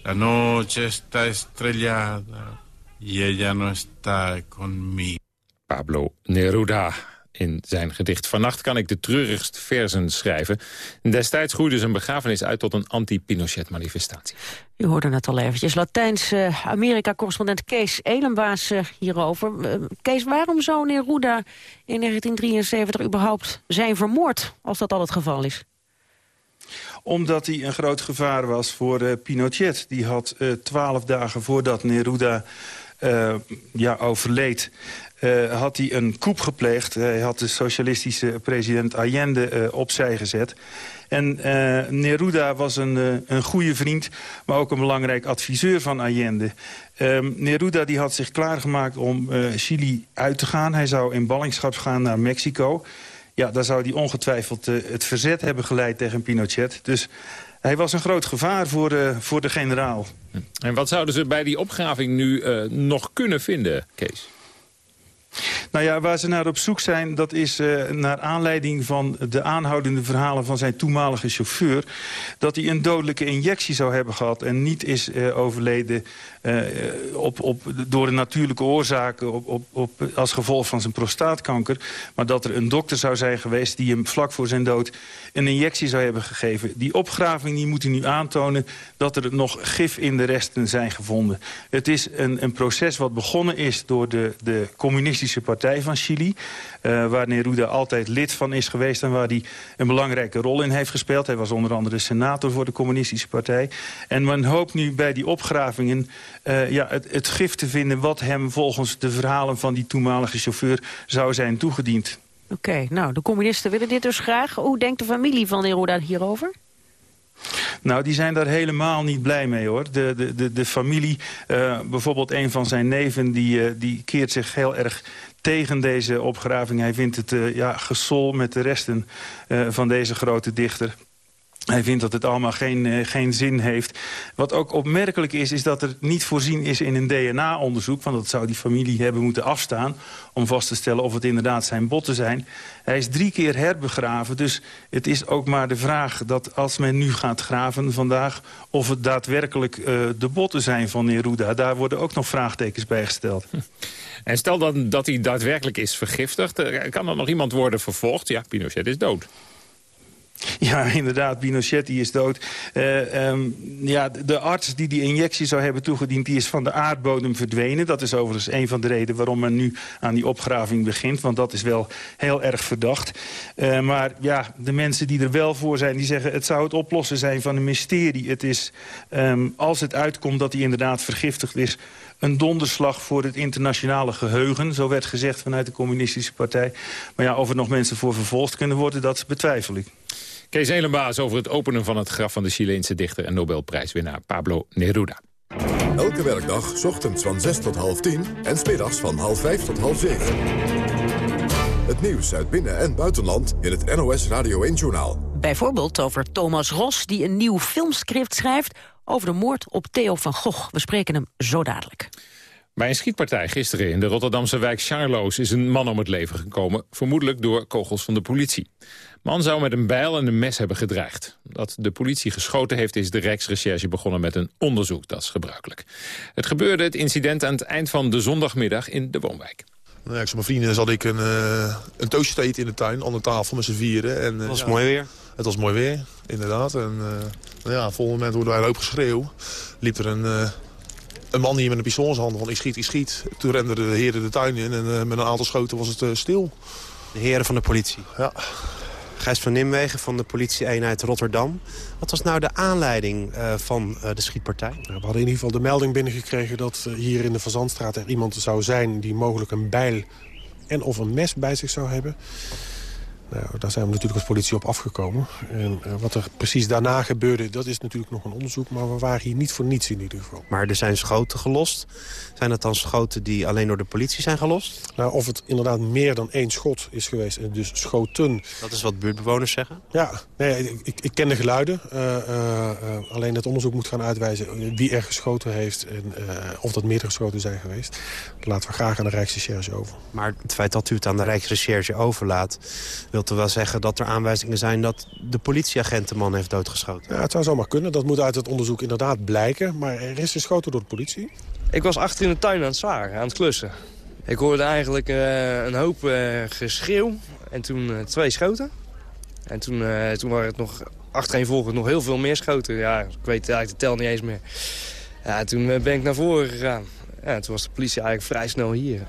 La noche está estrellada y ella no está conmigo. Pablo Neruda. In zijn gedicht Vannacht kan ik de treurigste verzen schrijven. Destijds groeide zijn begrafenis uit tot een anti-Pinochet-manifestatie. U hoorde het al eventjes. Latijns-Amerika-correspondent Kees Elenbaas eh, hierover. Eh, Kees, waarom zou Neruda in 1973 überhaupt zijn vermoord... als dat al het geval is? Omdat hij een groot gevaar was voor eh, Pinochet. Die had eh, twaalf dagen voordat Neruda eh, ja, overleed... had hij een coup gepleegd. Hij had de socialistische president Allende opzij gezet. En Neruda was een, een goede vriend, maar ook een belangrijk adviseur van Allende. Ehm, Neruda die had zich klaargemaakt om Chili uit te gaan. Hij zou in ballingschap gaan naar Mexico. Ja, daar zou hij ongetwijfeld eh, het verzet hebben geleid tegen Pinochet. Dus hij was een groot gevaar voor, eh, voor de generaal. En wat zouden ze bij die opgraving nu eh, nog kunnen vinden, Kees? Nou ja, waar ze naar op zoek zijn, dat is naar aanleiding van de aanhoudende verhalen van zijn toenmalige chauffeur. Dat hij een dodelijke injectie zou hebben gehad en niet is overleden eh, op, op, door de natuurlijke oorzaken op, op, op, als gevolg van zijn prostaatkanker. Maar dat er een dokter zou zijn geweest die hem vlak voor zijn dood een injectie zou hebben gegeven. Die opgraving die moet hij nu aantonen dat er nog gif in de resten zijn gevonden. Het is een, een proces wat begonnen is door de, de communistische partij van Chili. eh, waar Neruda altijd lid van is geweest en waar hij een belangrijke rol in heeft gespeeld. Hij was onder andere senator voor de communistische partij. En men hoopt nu bij die opgravingen eh, ja, het, het gif te vinden... wat hem volgens de verhalen van die toenmalige chauffeur zou zijn toegediend. Oké, nou, de communisten willen dit dus graag. Hoe denkt de familie van Neruda hierover? Nou, die zijn daar helemaal niet blij mee, hoor. De, de, de, de familie, eh, bijvoorbeeld een van zijn neven... Die, eh, die keert zich heel erg tegen deze opgraving. Hij vindt het ja, gesol met de resten van deze grote dichter. Hij vindt dat het allemaal geen, eh, geen zin heeft. Wat ook opmerkelijk is, is dat er niet voorzien is in een DNA-onderzoek. Want dat zou die familie hebben moeten afstaan... om vast te stellen of het inderdaad zijn botten zijn. Hij is drie keer herbegraven, dus het is ook maar de vraag... dat als men nu gaat graven vandaag... of het daadwerkelijk eh, de botten zijn van Neruda. Daar worden ook nog vraagtekens bij gesteld. En stel dan dat hij daadwerkelijk is vergiftigd... eh, kan er nog iemand worden vervolgd? Ja, Pinochet is dood. [laughs] Ja, inderdaad, Pinochet die is dood. Eh, ehm, ja, de arts die die injectie zou hebben toegediend... die is van de aardbodem verdwenen. Dat is overigens een van de redenen waarom men nu aan die opgraving begint. Want dat is wel heel erg verdacht. Eh, maar ja, de mensen die er wel voor zijn... die zeggen het zou het oplossen zijn van een mysterie. Het is, ehm, als het uitkomt dat hij inderdaad vergiftigd is... een donderslag voor het internationale geheugen. Zo werd gezegd vanuit de communistische partij. Maar ja, of er nog mensen voor vervolgd kunnen worden, dat betwijfel ik. Kees Elenbaas over het openen van het graf van de Chileense dichter... en Nobelprijswinnaar Pablo Neruda. Elke werkdag, 's ochtends van 6 tot half 10 en smiddags van half 5 tot half 7. Het nieuws uit binnen- en buitenland in het NOS Radio 1-journaal. Bijvoorbeeld over Thomas Ros, die een nieuw filmscript schrijft... over de moord op Theo van Gogh. We spreken hem zo dadelijk. Bij een schietpartij gisteren in de Rotterdamse wijk Charloes... is een man om het leven gekomen, vermoedelijk door kogels van de politie. Man zou met een bijl en een mes hebben gedreigd. Dat de politie geschoten heeft is de Rijksrecherche begonnen met een onderzoek. Dat is gebruikelijk. Het gebeurde het incident aan het eind van de zondagmiddag in de woonwijk. Nou ja, ik mijn vrienden zat ik een, uh, een toastje te eten in de tuin, aan de tafel met z'n vieren. En, uh, het was ja, mooi weer. Het was mooi weer, inderdaad. En uh, nou ja, op het volgende moment hoorde wij een hoop geschreeuw. Liep er een, een man hier met een pistool in zijn handen van ik schiet, ik schiet. Toen renden de heren de tuin in en met een aantal schoten was het stil. De heren van de politie? Ja. Gijs van Nimwegen van de politie-eenheid Rotterdam. Wat was nou de aanleiding uh, van uh, de schietpartij? We hadden in ieder geval de melding binnengekregen dat uh, hier in de Fazantstraat er iemand zou zijn... die mogelijk een bijl en of een mes bij zich zou hebben. Nou, daar zijn we natuurlijk als politie op afgekomen. En uh, wat er precies daarna gebeurde, dat is natuurlijk nog een onderzoek. Maar we waren hier niet voor niets in ieder geval. Maar er zijn schoten gelost. Zijn dat dan schoten die alleen door de politie zijn gelost? Nou, of het inderdaad meer dan één schot is geweest. En dus schoten. Dat is wat buurtbewoners zeggen? Ja, nee, ik, ik ken de geluiden. Uh, uh, alleen het onderzoek moet gaan uitwijzen wie er geschoten heeft. En of dat meerdere schoten zijn geweest. Dat laten we graag aan de Rijksrecherche over. Maar het feit dat u het aan de Rijksrecherche overlaat wilt er wel zeggen dat er aanwijzingen zijn... dat de politieagent de man heeft doodgeschoten? Ja, het zou zomaar kunnen. Dat moet uit het onderzoek inderdaad blijken. Maar er is geschoten door de politie. Ik was achter in de tuin aan het zagen, aan het klussen. Ik hoorde eigenlijk uh, een hoop uh, geschreeuw en toen uh, twee schoten. En toen, toen waren het nog achtereenvolgend nog heel veel meer schoten. Ja, ik weet eigenlijk de tel niet eens meer. Ja, toen ben ik naar voren gegaan. Ja, toen was de politie eigenlijk vrij snel hier.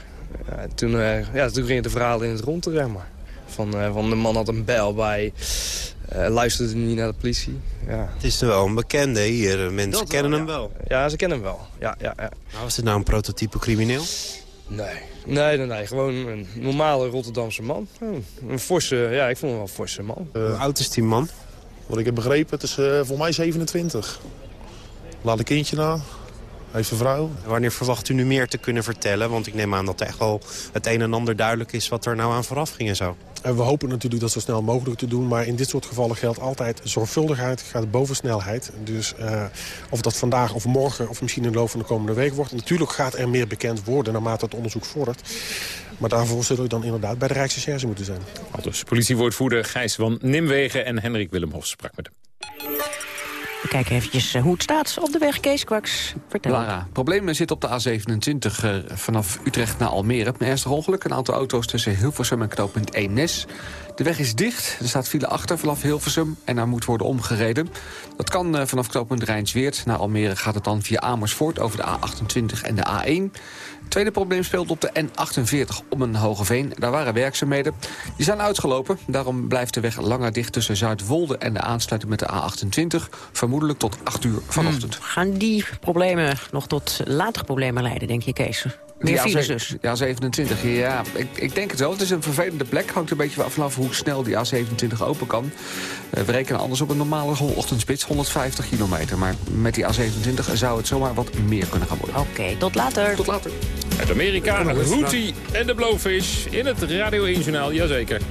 Ja, toen, ja, toen ging de verhaal in het rond, zeg maar. Van, uh, van de man had een bel bij, uh, luisterde niet naar de politie. Ja. Het is wel een bekende hier, mensen Dat kennen wel, hem ja. wel. Ja, ze kennen hem wel. Ja, ja, ja. Nou, was dit nou een prototype crimineel? Nee. Nee, nee, nee, gewoon een normale Rotterdamse man. Een forse, ja, ik vond hem wel een forse man. Uh, Hoe oud is die man? Wat ik heb begrepen, het is voor mij 27. Laat een kindje na. Heeft een vrouw. Wanneer verwacht u nu meer te kunnen vertellen? Want ik neem aan dat er echt wel het een en ander duidelijk is wat er nou aan vooraf ging en zo. En we hopen natuurlijk dat zo snel mogelijk te doen. Maar in dit soort gevallen geldt altijd zorgvuldigheid gaat boven snelheid. Dus uh, of dat vandaag of morgen of misschien in de loop van de komende week wordt. Natuurlijk gaat er meer bekend worden naarmate het onderzoek vordert. Maar daarvoor zullen we dan inderdaad bij de Rijksrecherche moeten zijn. Dus politiewoordvoerder Gijs van Nimwegen en Henrik Willem Hofs sprak met hem. Kijken eventjes hoe het staat op de weg. Kees Kwaks, vertel. Lara, problemen zitten op de A27 uh, vanaf Utrecht naar Almere. Een ernstig ongeluk, een aantal auto's tussen Hilversum en knooppunt Eemnes. De weg is dicht, er staat file achter vanaf Hilversum en daar moet worden omgereden. Dat kan uh, vanaf knooppunt Rijnsweert. Naar Almere gaat het dan via Amersfoort over de A28 en de A1. Tweede probleem speelt op de N48 om een Hogeveen. Daar waren werkzaamheden. Die zijn uitgelopen. Daarom blijft de weg langer dicht tussen Zuidwolde en de aansluiting met de A28. Vermoedelijk tot 8 uur vanochtend. Hmm. Gaan die problemen nog tot latere problemen leiden, denk je, Kees? Meer ja, files dus? Ja, 27. Ja, ik, ik denk het wel. Het is een vervelende plek. Hangt een beetje vanaf hoe snel die A27 open kan. Uh, we rekenen anders op een normale ochtendspits 150 kilometer. Maar met die A27 zou het zomaar wat meer kunnen gaan worden. Oké, okay, tot later. Tot later. Uit Amerika, Rooty en de Blowfish in het Radio 1 Journaal. Jazeker.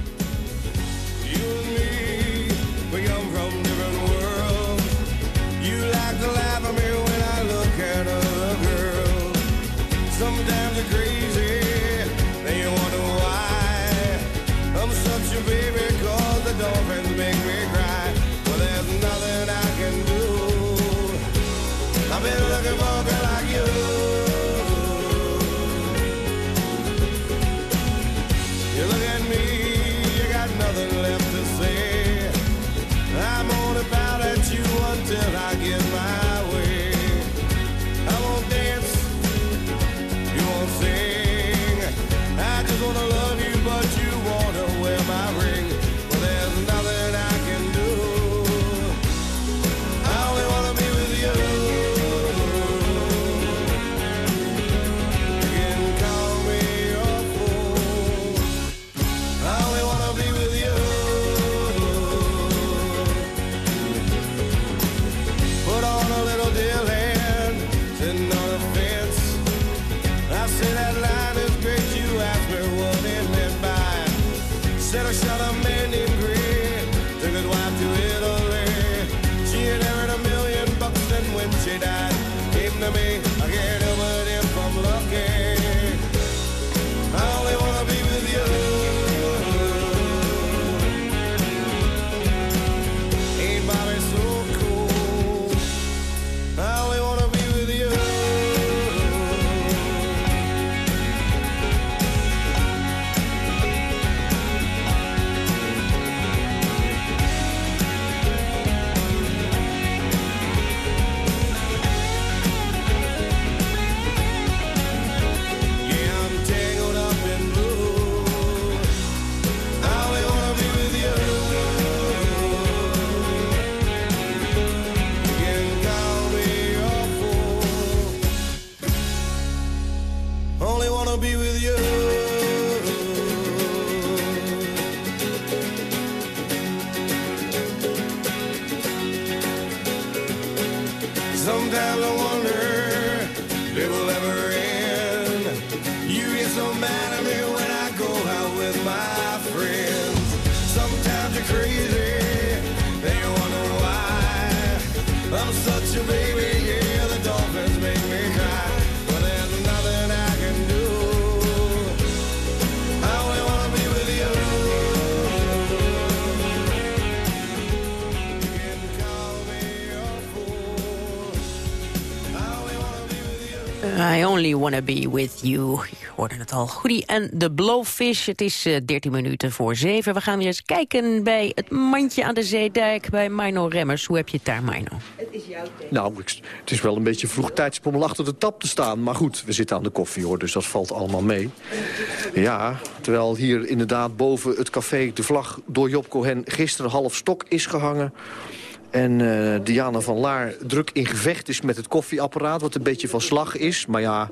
Be with you. Je hoorde het al. Goedie en de Blowfish. Het is eh, 13 minuten voor 7. We gaan weer eens kijken bij het mandje aan de Zeedijk... bij Mino Remmers. Hoe heb je het daar, Mino? Nou, ik- het is wel een beetje vroeg tijdspom om achter de tap te staan. Maar goed, we zitten aan de koffie hoor, dus dat valt allemaal mee. Ja, terwijl hier inderdaad boven het café de vlag door Job Cohen gisteren half stok is gehangen. En eh, Diana van Laar druk in gevecht is met het koffieapparaat, wat een beetje van slag is. Maar ja,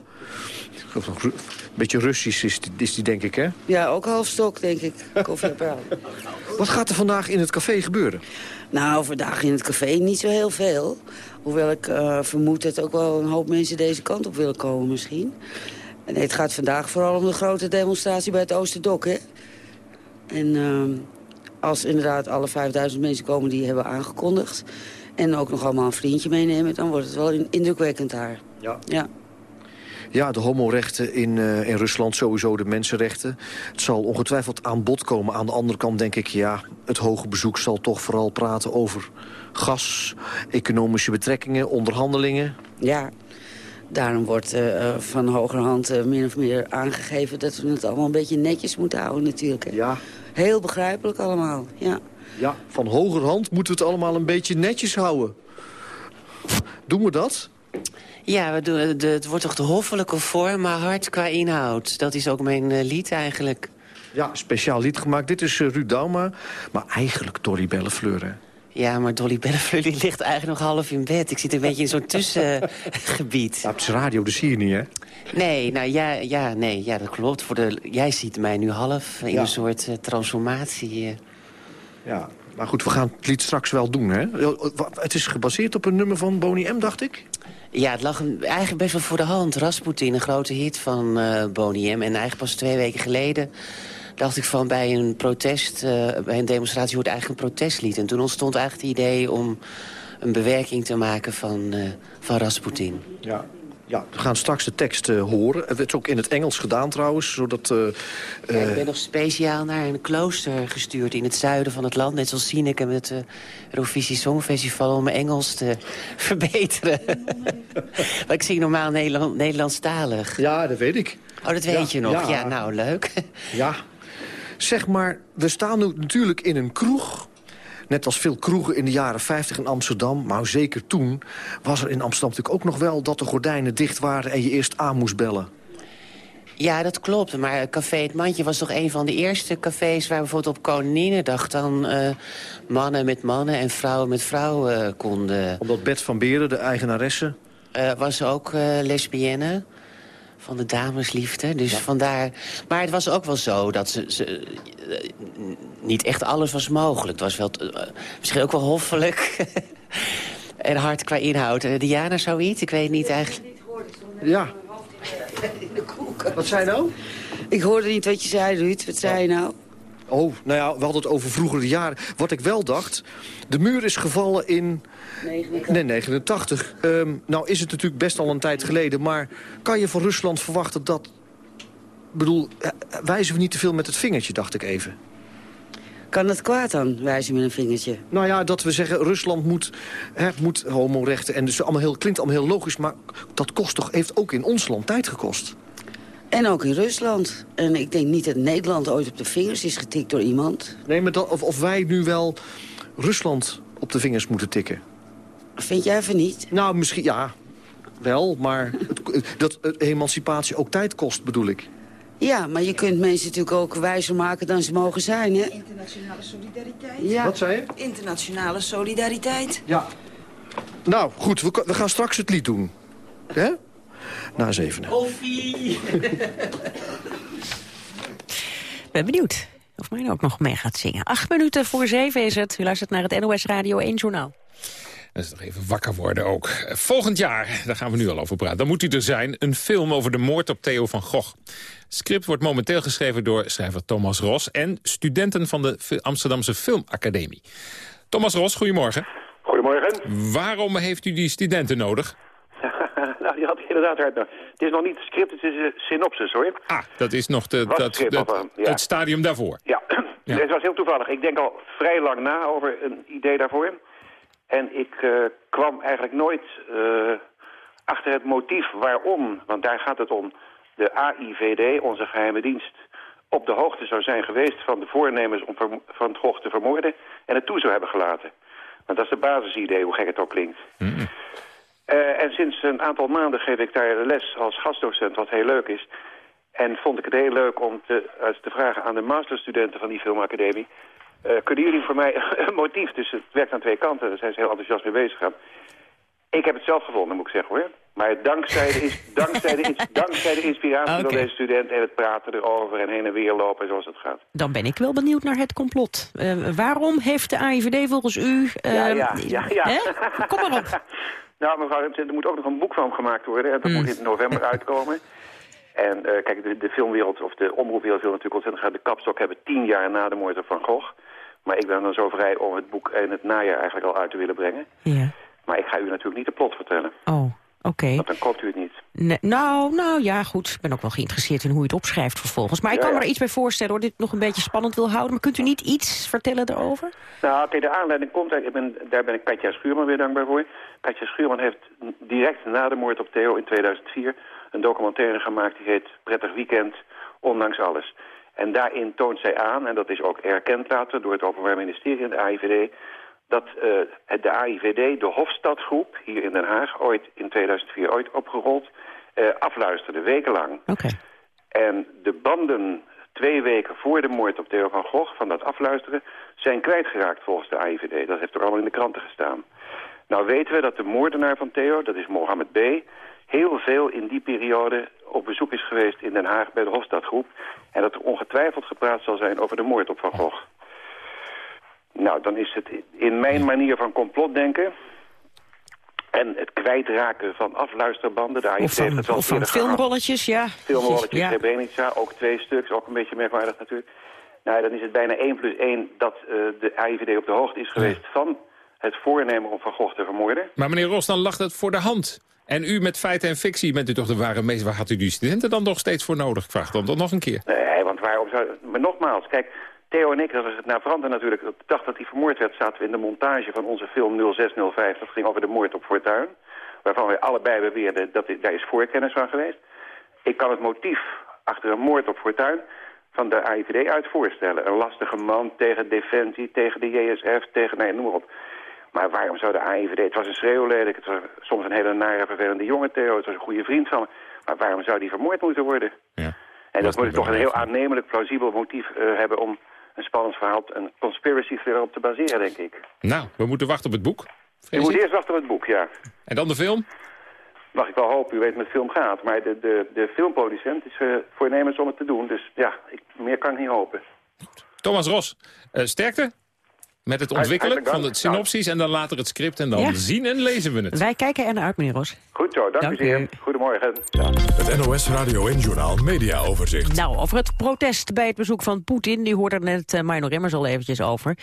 een beetje Russisch is die, is die denk ik, hè? Ja, ook halfstok, denk ik. Koffieapparaat. [laughs] Wat gaat er vandaag in het café gebeuren? Nou, vandaag in het café niet zo heel veel. Hoewel ik eh, vermoed dat ook wel een hoop mensen deze kant op willen komen misschien. En nee, het gaat vandaag vooral om de grote demonstratie bij het Oosterdok, hè. En ehm, als inderdaad alle 5000 mensen komen die hebben aangekondigd... en ook nog allemaal een vriendje meenemen... dan wordt het wel in- indrukwekkend daar. Ja. Ja. Ja, de homorechten in, eh, in Rusland, sowieso de mensenrechten. Het zal ongetwijfeld aan bod komen. Aan de andere kant denk ik, ja, het hoge bezoek zal toch vooral praten over gas, economische betrekkingen, onderhandelingen. Ja, daarom wordt eh, eh, van hogerhand eh, min of meer aangegeven... dat we het allemaal een beetje netjes moeten houden natuurlijk. Hè. Ja. Heel begrijpelijk allemaal, ja. Ja, van hogerhand moeten we het allemaal een beetje netjes houden. Doen we dat? Ja, we doen, de, het wordt toch de hoffelijke vorm, maar hard qua inhoud. Dat is ook mijn eh, lied eigenlijk. Ja, speciaal lied gemaakt. Dit is eh, Ruud Dauma, maar eigenlijk Dolly Bellefleur? Ja, maar Dolly Bellefleur die ligt eigenlijk nog half in bed. Ik zit een beetje in zo'n tussengebied. [laughs] Het is radio, dat zie je niet, hè? Nee, nou ja, ja, nee, ja dat klopt. Voor de, jij ziet mij nu half in Ja. een soort eh, transformatie. eh. Ja, maar goed, we gaan het lied straks wel doen, hè? Het is gebaseerd op een nummer van Boney M, dacht ik? Ja, het lag eigenlijk best wel voor de hand. Rasputin, een grote hit van eh Boney M. En eigenlijk pas twee weken geleden dacht ik van bij een protest, eh, bij een demonstratie hoort eigenlijk een protestlied. En toen ontstond eigenlijk het idee om een bewerking te maken van, eh, van Rasputin. Ja. Ja, we gaan straks de tekst eh, horen. Het werd ook in het Engels gedaan trouwens, zodat... Ja, ik ben nog speciaal naar een klooster gestuurd in het zuiden van het land. Net zoals Sineke met het Eurovisie Songfestival om mijn Engels te [laughs] verbeteren. [laughs] maar ik zing normaal Nederland, Nederlandstalig. Ja, dat weet ik. Oh, dat weet Ja, je nog? ja. Ja, nou, leuk. Ja. Zeg maar, we staan nu natuurlijk in een kroeg. Net als veel kroegen in de jaren 50 in Amsterdam. Maar zeker toen was er in Amsterdam natuurlijk ook nog wel... dat de gordijnen dicht waren en je eerst aan moest bellen. Ja, dat klopt. Maar Café Het Mandje was toch een van de eerste cafés... waar bijvoorbeeld op Koninginnedag dan eh, mannen met mannen en vrouwen met vrouwen eh, konden... Omdat Bert van Beren, de eigenaresse... eh, was ook eh, lesbienne van de damesliefde. Dus vandaar... Maar het was ook wel zo dat ze... ze eh, niet echt alles was mogelijk. Het was wel eh, misschien ook wel hoffelijk... [laughs] en hard qua inhoud. Eh, Diana, zoiets? Ik weet niet eigenlijk. Ja. [laughs] Wat zei je nou? Ik hoorde niet wat je zei, Ruud. Wat zei je nou? Oh, nou ja, we hadden het over vroegere jaren. Wat ik wel dacht, de muur is gevallen in... Nee, 89. Ehm, nou is het natuurlijk best al een tijd geleden... maar kan je van Rusland verwachten dat... Ik bedoel, eh, wijzen we niet te veel met het vingertje, dacht ik even. Kan het kwaad dan, wijzen met een vingertje? Nou ja, dat we zeggen, Rusland moet, hè, moet homorechten... en dus allemaal heel, klinkt allemaal heel logisch... maar dat kost toch, heeft ook in ons land tijd gekost. En ook in Rusland. En ik denk niet dat Nederland ooit op de vingers is getikt door iemand. Nee, maar of, of wij nu wel Rusland op de vingers moeten tikken. Vind jij van niet? Nou, misschien, ja, wel, maar het, [laughs] dat eh, emancipatie ook tijd kost, bedoel ik. Ja, maar je kunt mensen natuurlijk ook wijzer maken dan ze mogen zijn, hè? Internationale solidariteit. Ja. Wat zei je? Internationale solidariteit. Ja. Nou, goed, we, we gaan straks het lied doen. Hè? Na zevenen. Koffie! [laughs] ben benieuwd of mij ook nog mee gaat zingen. Acht minuten voor zeven is het. U luistert naar het NOS Radio 1 Journaal. Dat is nog even wakker worden ook. Volgend jaar, daar gaan we nu al over praten, dan moet hij er zijn... een film over de moord op Theo van Gogh. Het script wordt momenteel geschreven door schrijver Thomas Ros... en studenten van de Amsterdamse Filmacademie. Thomas Ros, goedemorgen. Goedemorgen. Waarom heeft u die studenten nodig? nou, die had ik inderdaad. Het is nog niet script, het is een synopsis hoor. Ah, dat is nog de, dat, script, dat- of, eh, ja. het stadium daarvoor. [clears throat] Ja, het was heel toevallig. Ik denk al vrij lang na over een idee daarvoor. En ik eh, kwam eigenlijk nooit eh, achter het motief waarom, want daar gaat het om, de AIVD, onze geheime dienst, op de hoogte zou zijn geweest van de voornemens om Van het Gogh te vermoorden en het toe zou hebben gelaten. Want dat is de basisidee, hoe gek het ook klinkt. Eh, en sinds een aantal maanden geef ik daar les als gastdocent, wat heel leuk is. En vond ik het heel leuk om te, eh, te vragen aan de masterstudenten van die filmacademie... eh, kunnen jullie voor mij [laughs] een motief, dus het werkt aan twee kanten, daar zijn ze heel enthousiast mee bezig gaan. Ik heb het zelf gevonden, moet ik zeggen hoor. Maar dankzij de, ins- [laughs] dankzij de, ins- dankzij de inspiratie van deze student en het praten erover en heen en weer lopen zoals het gaat. Dan ben ik wel benieuwd naar het complot. Waarom heeft de AIVD volgens u... ja, ja, ja. ja. Kom maar op. [laughs] nou, mevrouw, er moet ook nog een boek van gemaakt worden. En dat Mm. moet in november [laughs] uitkomen. En eh, kijk, de, de filmwereld, of de omroepwereld wil natuurlijk ontzettend graag de kapstok hebben tien jaar na de moord op Van Gogh. Maar ik ben dan zo vrij om het boek in het najaar eigenlijk al uit te willen brengen. Ja. Maar ik ga u natuurlijk niet de plot vertellen, Oh, oké. want dan koopt u het niet. Nee, nou, nou ja, goed. Ik ben ook wel geïnteresseerd in hoe u het opschrijft vervolgens. Maar ik Ja, kan me ja. er iets bij voorstellen hoor, dit nog een beetje spannend wil houden. Maar kunt u niet iets vertellen erover? Nou, oké, de aanleiding komt ik ben, daar ben ik Katja Schuurman weer dankbaar voor. Katja Schuurman heeft direct na de moord op Theo in 2004 een documentaire gemaakt die heet Prettig Weekend, ondanks alles. En daarin toont zij aan, en dat is ook erkend later door het Openbaar Ministerie en de AIVD, dat eh, de AIVD de Hofstadgroep hier in Den Haag ooit in 2004 ooit opgerold eh, afluisterde, wekenlang. Oké. En de banden twee weken voor de moord op Theo van Gogh van dat afluisteren zijn kwijtgeraakt volgens de AIVD. Dat heeft er allemaal in de kranten gestaan. Nou weten we dat de moordenaar van Theo, dat is Mohammed B., heel veel in die periode op bezoek is geweest in Den Haag bij de Hofstadgroep. En dat er ongetwijfeld gepraat zal zijn over de moord op Van Gogh. Nou, dan is het in mijn manier van complotdenken en het kwijtraken van afluisterbanden. De AIVD Of van, het wel of van filmrolletjes, ja. Filmrolletjes Ja. Srebrenica, ook twee stuks, ook een beetje merkwaardig natuurlijk. Nou, dan is het bijna 1 plus 1 dat eh, de AIVD op de hoogte is geweest van het voornemen om Van Gogh te vermoorden. Maar meneer Ros, dan lag dat voor de hand. En u met feiten en fictie bent u toch de ware meester. Waar had u die studenten dan nog steeds voor nodig? Ik vraag dan toch nog een keer. Nee, want waarom zou... Maar nogmaals, kijk, Theo en ik, dat is het navrante natuurlijk... op de dag dat hij vermoord werd, zaten we in de montage van onze film 0605. Dat ging over de moord op Fortuin. Waarvan wij allebei beweerden dat daar is voorkennis van geweest. Ik kan het motief achter een moord op Fortuin van de AIVD uit voorstellen. Een lastige man tegen Defensie, tegen de JSF, tegen... Nee, noem maar op. Maar waarom zou de AIVD... Het was een schreeuwlelijk, het was soms een hele nare, vervelende jongen, Theo. Het was een goede vriend van me. Maar waarom zou die vermoord moeten worden? En dat moet toch een heel aannemelijk, plausibel motief eh, hebben... om een spannend verhaal, een conspiracy thriller op te baseren, denk ik. Nou, we moeten wachten op het boek. Je moet eerst wachten op het boek, ja. En dan de film? Mag ik wel hopen, u weet hoe het met film gaat. Maar de, de, de filmproducent is eh, voornemens om het te doen. Dus ja, ik, meer kan ik niet hopen. Thomas Ros, eh, sterkte met het ontwikkelen van het synopsis... en dan later het script en dan Ja. zien en lezen we het. Wij kijken er naar uit, meneer Ros. Goed zo, dank, Dank u zeer. Goedemorgen. Het NOS Radio en Journaal Media Overzicht. Nou, over het protest bij het bezoek van Poetin, die hoorde er net uh, Mino Remmers al eventjes over.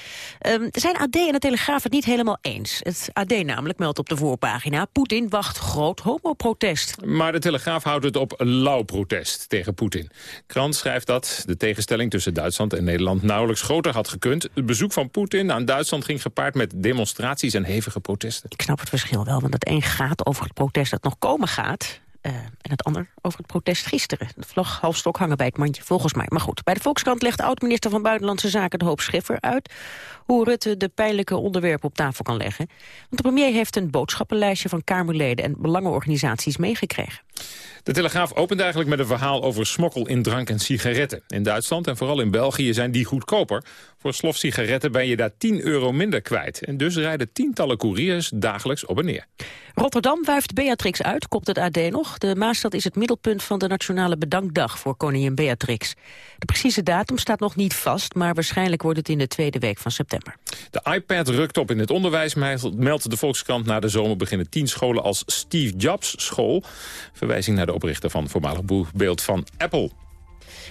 Um, zijn AD en de Telegraaf het niet helemaal eens. Het AD namelijk meldt op de voorpagina, Poetin wacht groot homoprotest. Maar de Telegraaf houdt het op lauw protest tegen Poetin. Krant schrijft dat de tegenstelling tussen Duitsland en Nederland nauwelijks groter had gekund. Het bezoek van Poetin aan Duitsland ging gepaard met demonstraties en hevige protesten. Ik snap het verschil wel, want het een gaat over het protest dat nog komen gaat... Uh, en het ander over het protest gisteren. De vlag halfstok hangen bij het mandje, volgens mij. Maar goed, bij de Volkskrant legt oud-minister van Buitenlandse Zaken... de hoop Schiffer uit hoe Rutte de pijnlijke onderwerpen op tafel kan leggen. Want de premier heeft een boodschappenlijstje van Kamerleden... en belangenorganisaties meegekregen. De Telegraaf opent eigenlijk met een verhaal over smokkel in drank en sigaretten. In Duitsland en vooral in België zijn die goedkoper. Voor een slof sigaretten ben je daar 10 euro minder kwijt. En dus rijden tientallen couriers dagelijks op en neer. Rotterdam wuift Beatrix uit, kopt het AD nog. De Maastad is het middelpunt van de Nationale Bedankdag voor koningin Beatrix. De precieze datum staat nog niet vast, maar waarschijnlijk wordt het in de tweede week van september. De iPad rukt op in het onderwijs, meldt de Volkskrant. Na de zomer beginnen tien scholen als Steve Jobs School. Verwijzing naar de oprichter van voormalig boegbeeld van Apple.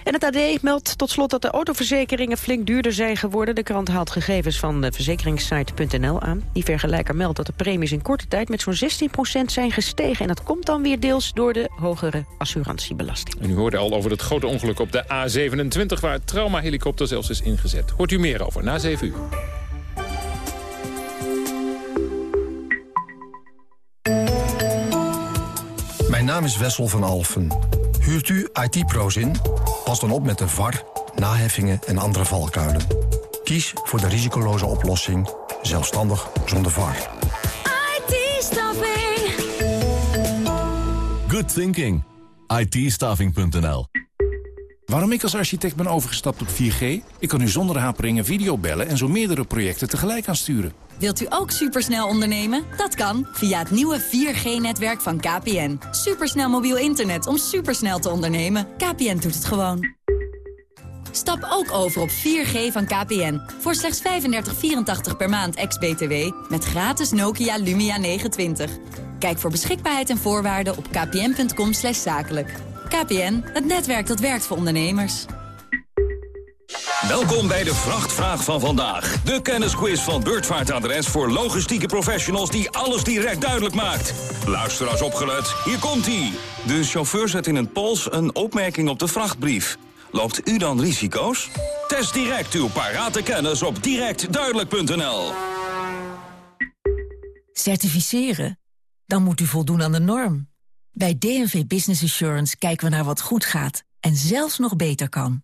En het AD meldt tot slot dat de autoverzekeringen flink duurder zijn geworden. De krant haalt gegevens van de verzekeringssite.nl aan. Die vergelijker meldt dat de premies in korte tijd met zo'n 16% zijn gestegen. En dat komt dan weer deels door de hogere assurantiebelasting. En u hoorde al over het grote ongeluk op de A27... waar het traumahelikopter zelfs is ingezet. Hoort u meer over na 7 uur. Mijn naam is Wessel van Alfen. Huurt u IT-pro's in? Pas dan op met de VAR, naheffingen en andere valkuilen. Kies voor de risicoloze oplossing, zelfstandig zonder VAR. IT-staffing. Good thinking. IT-staffing.nl Waarom ik als architect ben overgestapt op 4G? Ik kan u zonder haperingen video bellen en zo meerdere projecten tegelijk aansturen. Wilt u ook supersnel ondernemen? Dat kan via het nieuwe 4G-netwerk van KPN. Supersnel mobiel internet om supersnel te ondernemen. KPN doet het gewoon. Stap ook over op 4G van KPN. Voor slechts 35,84 per maand ex-BTW. Met gratis Nokia Lumia 920. Kijk voor beschikbaarheid en voorwaarden op kpn.com zakelijk. KPN, het netwerk dat werkt voor ondernemers. Welkom bij de Vrachtvraag van vandaag. De kennisquiz van Beurtvaartadres voor logistieke professionals die alles direct duidelijk maakt. Luisteraars opgelet, hier komt-ie. De chauffeur zet in een pols een opmerking op de vrachtbrief. Loopt u dan risico's? Test direct uw parate kennis op directduidelijk.nl. Certificeren? Dan moet u voldoen aan de norm. Bij DNV Business Assurance kijken we naar wat goed gaat en zelfs nog beter kan.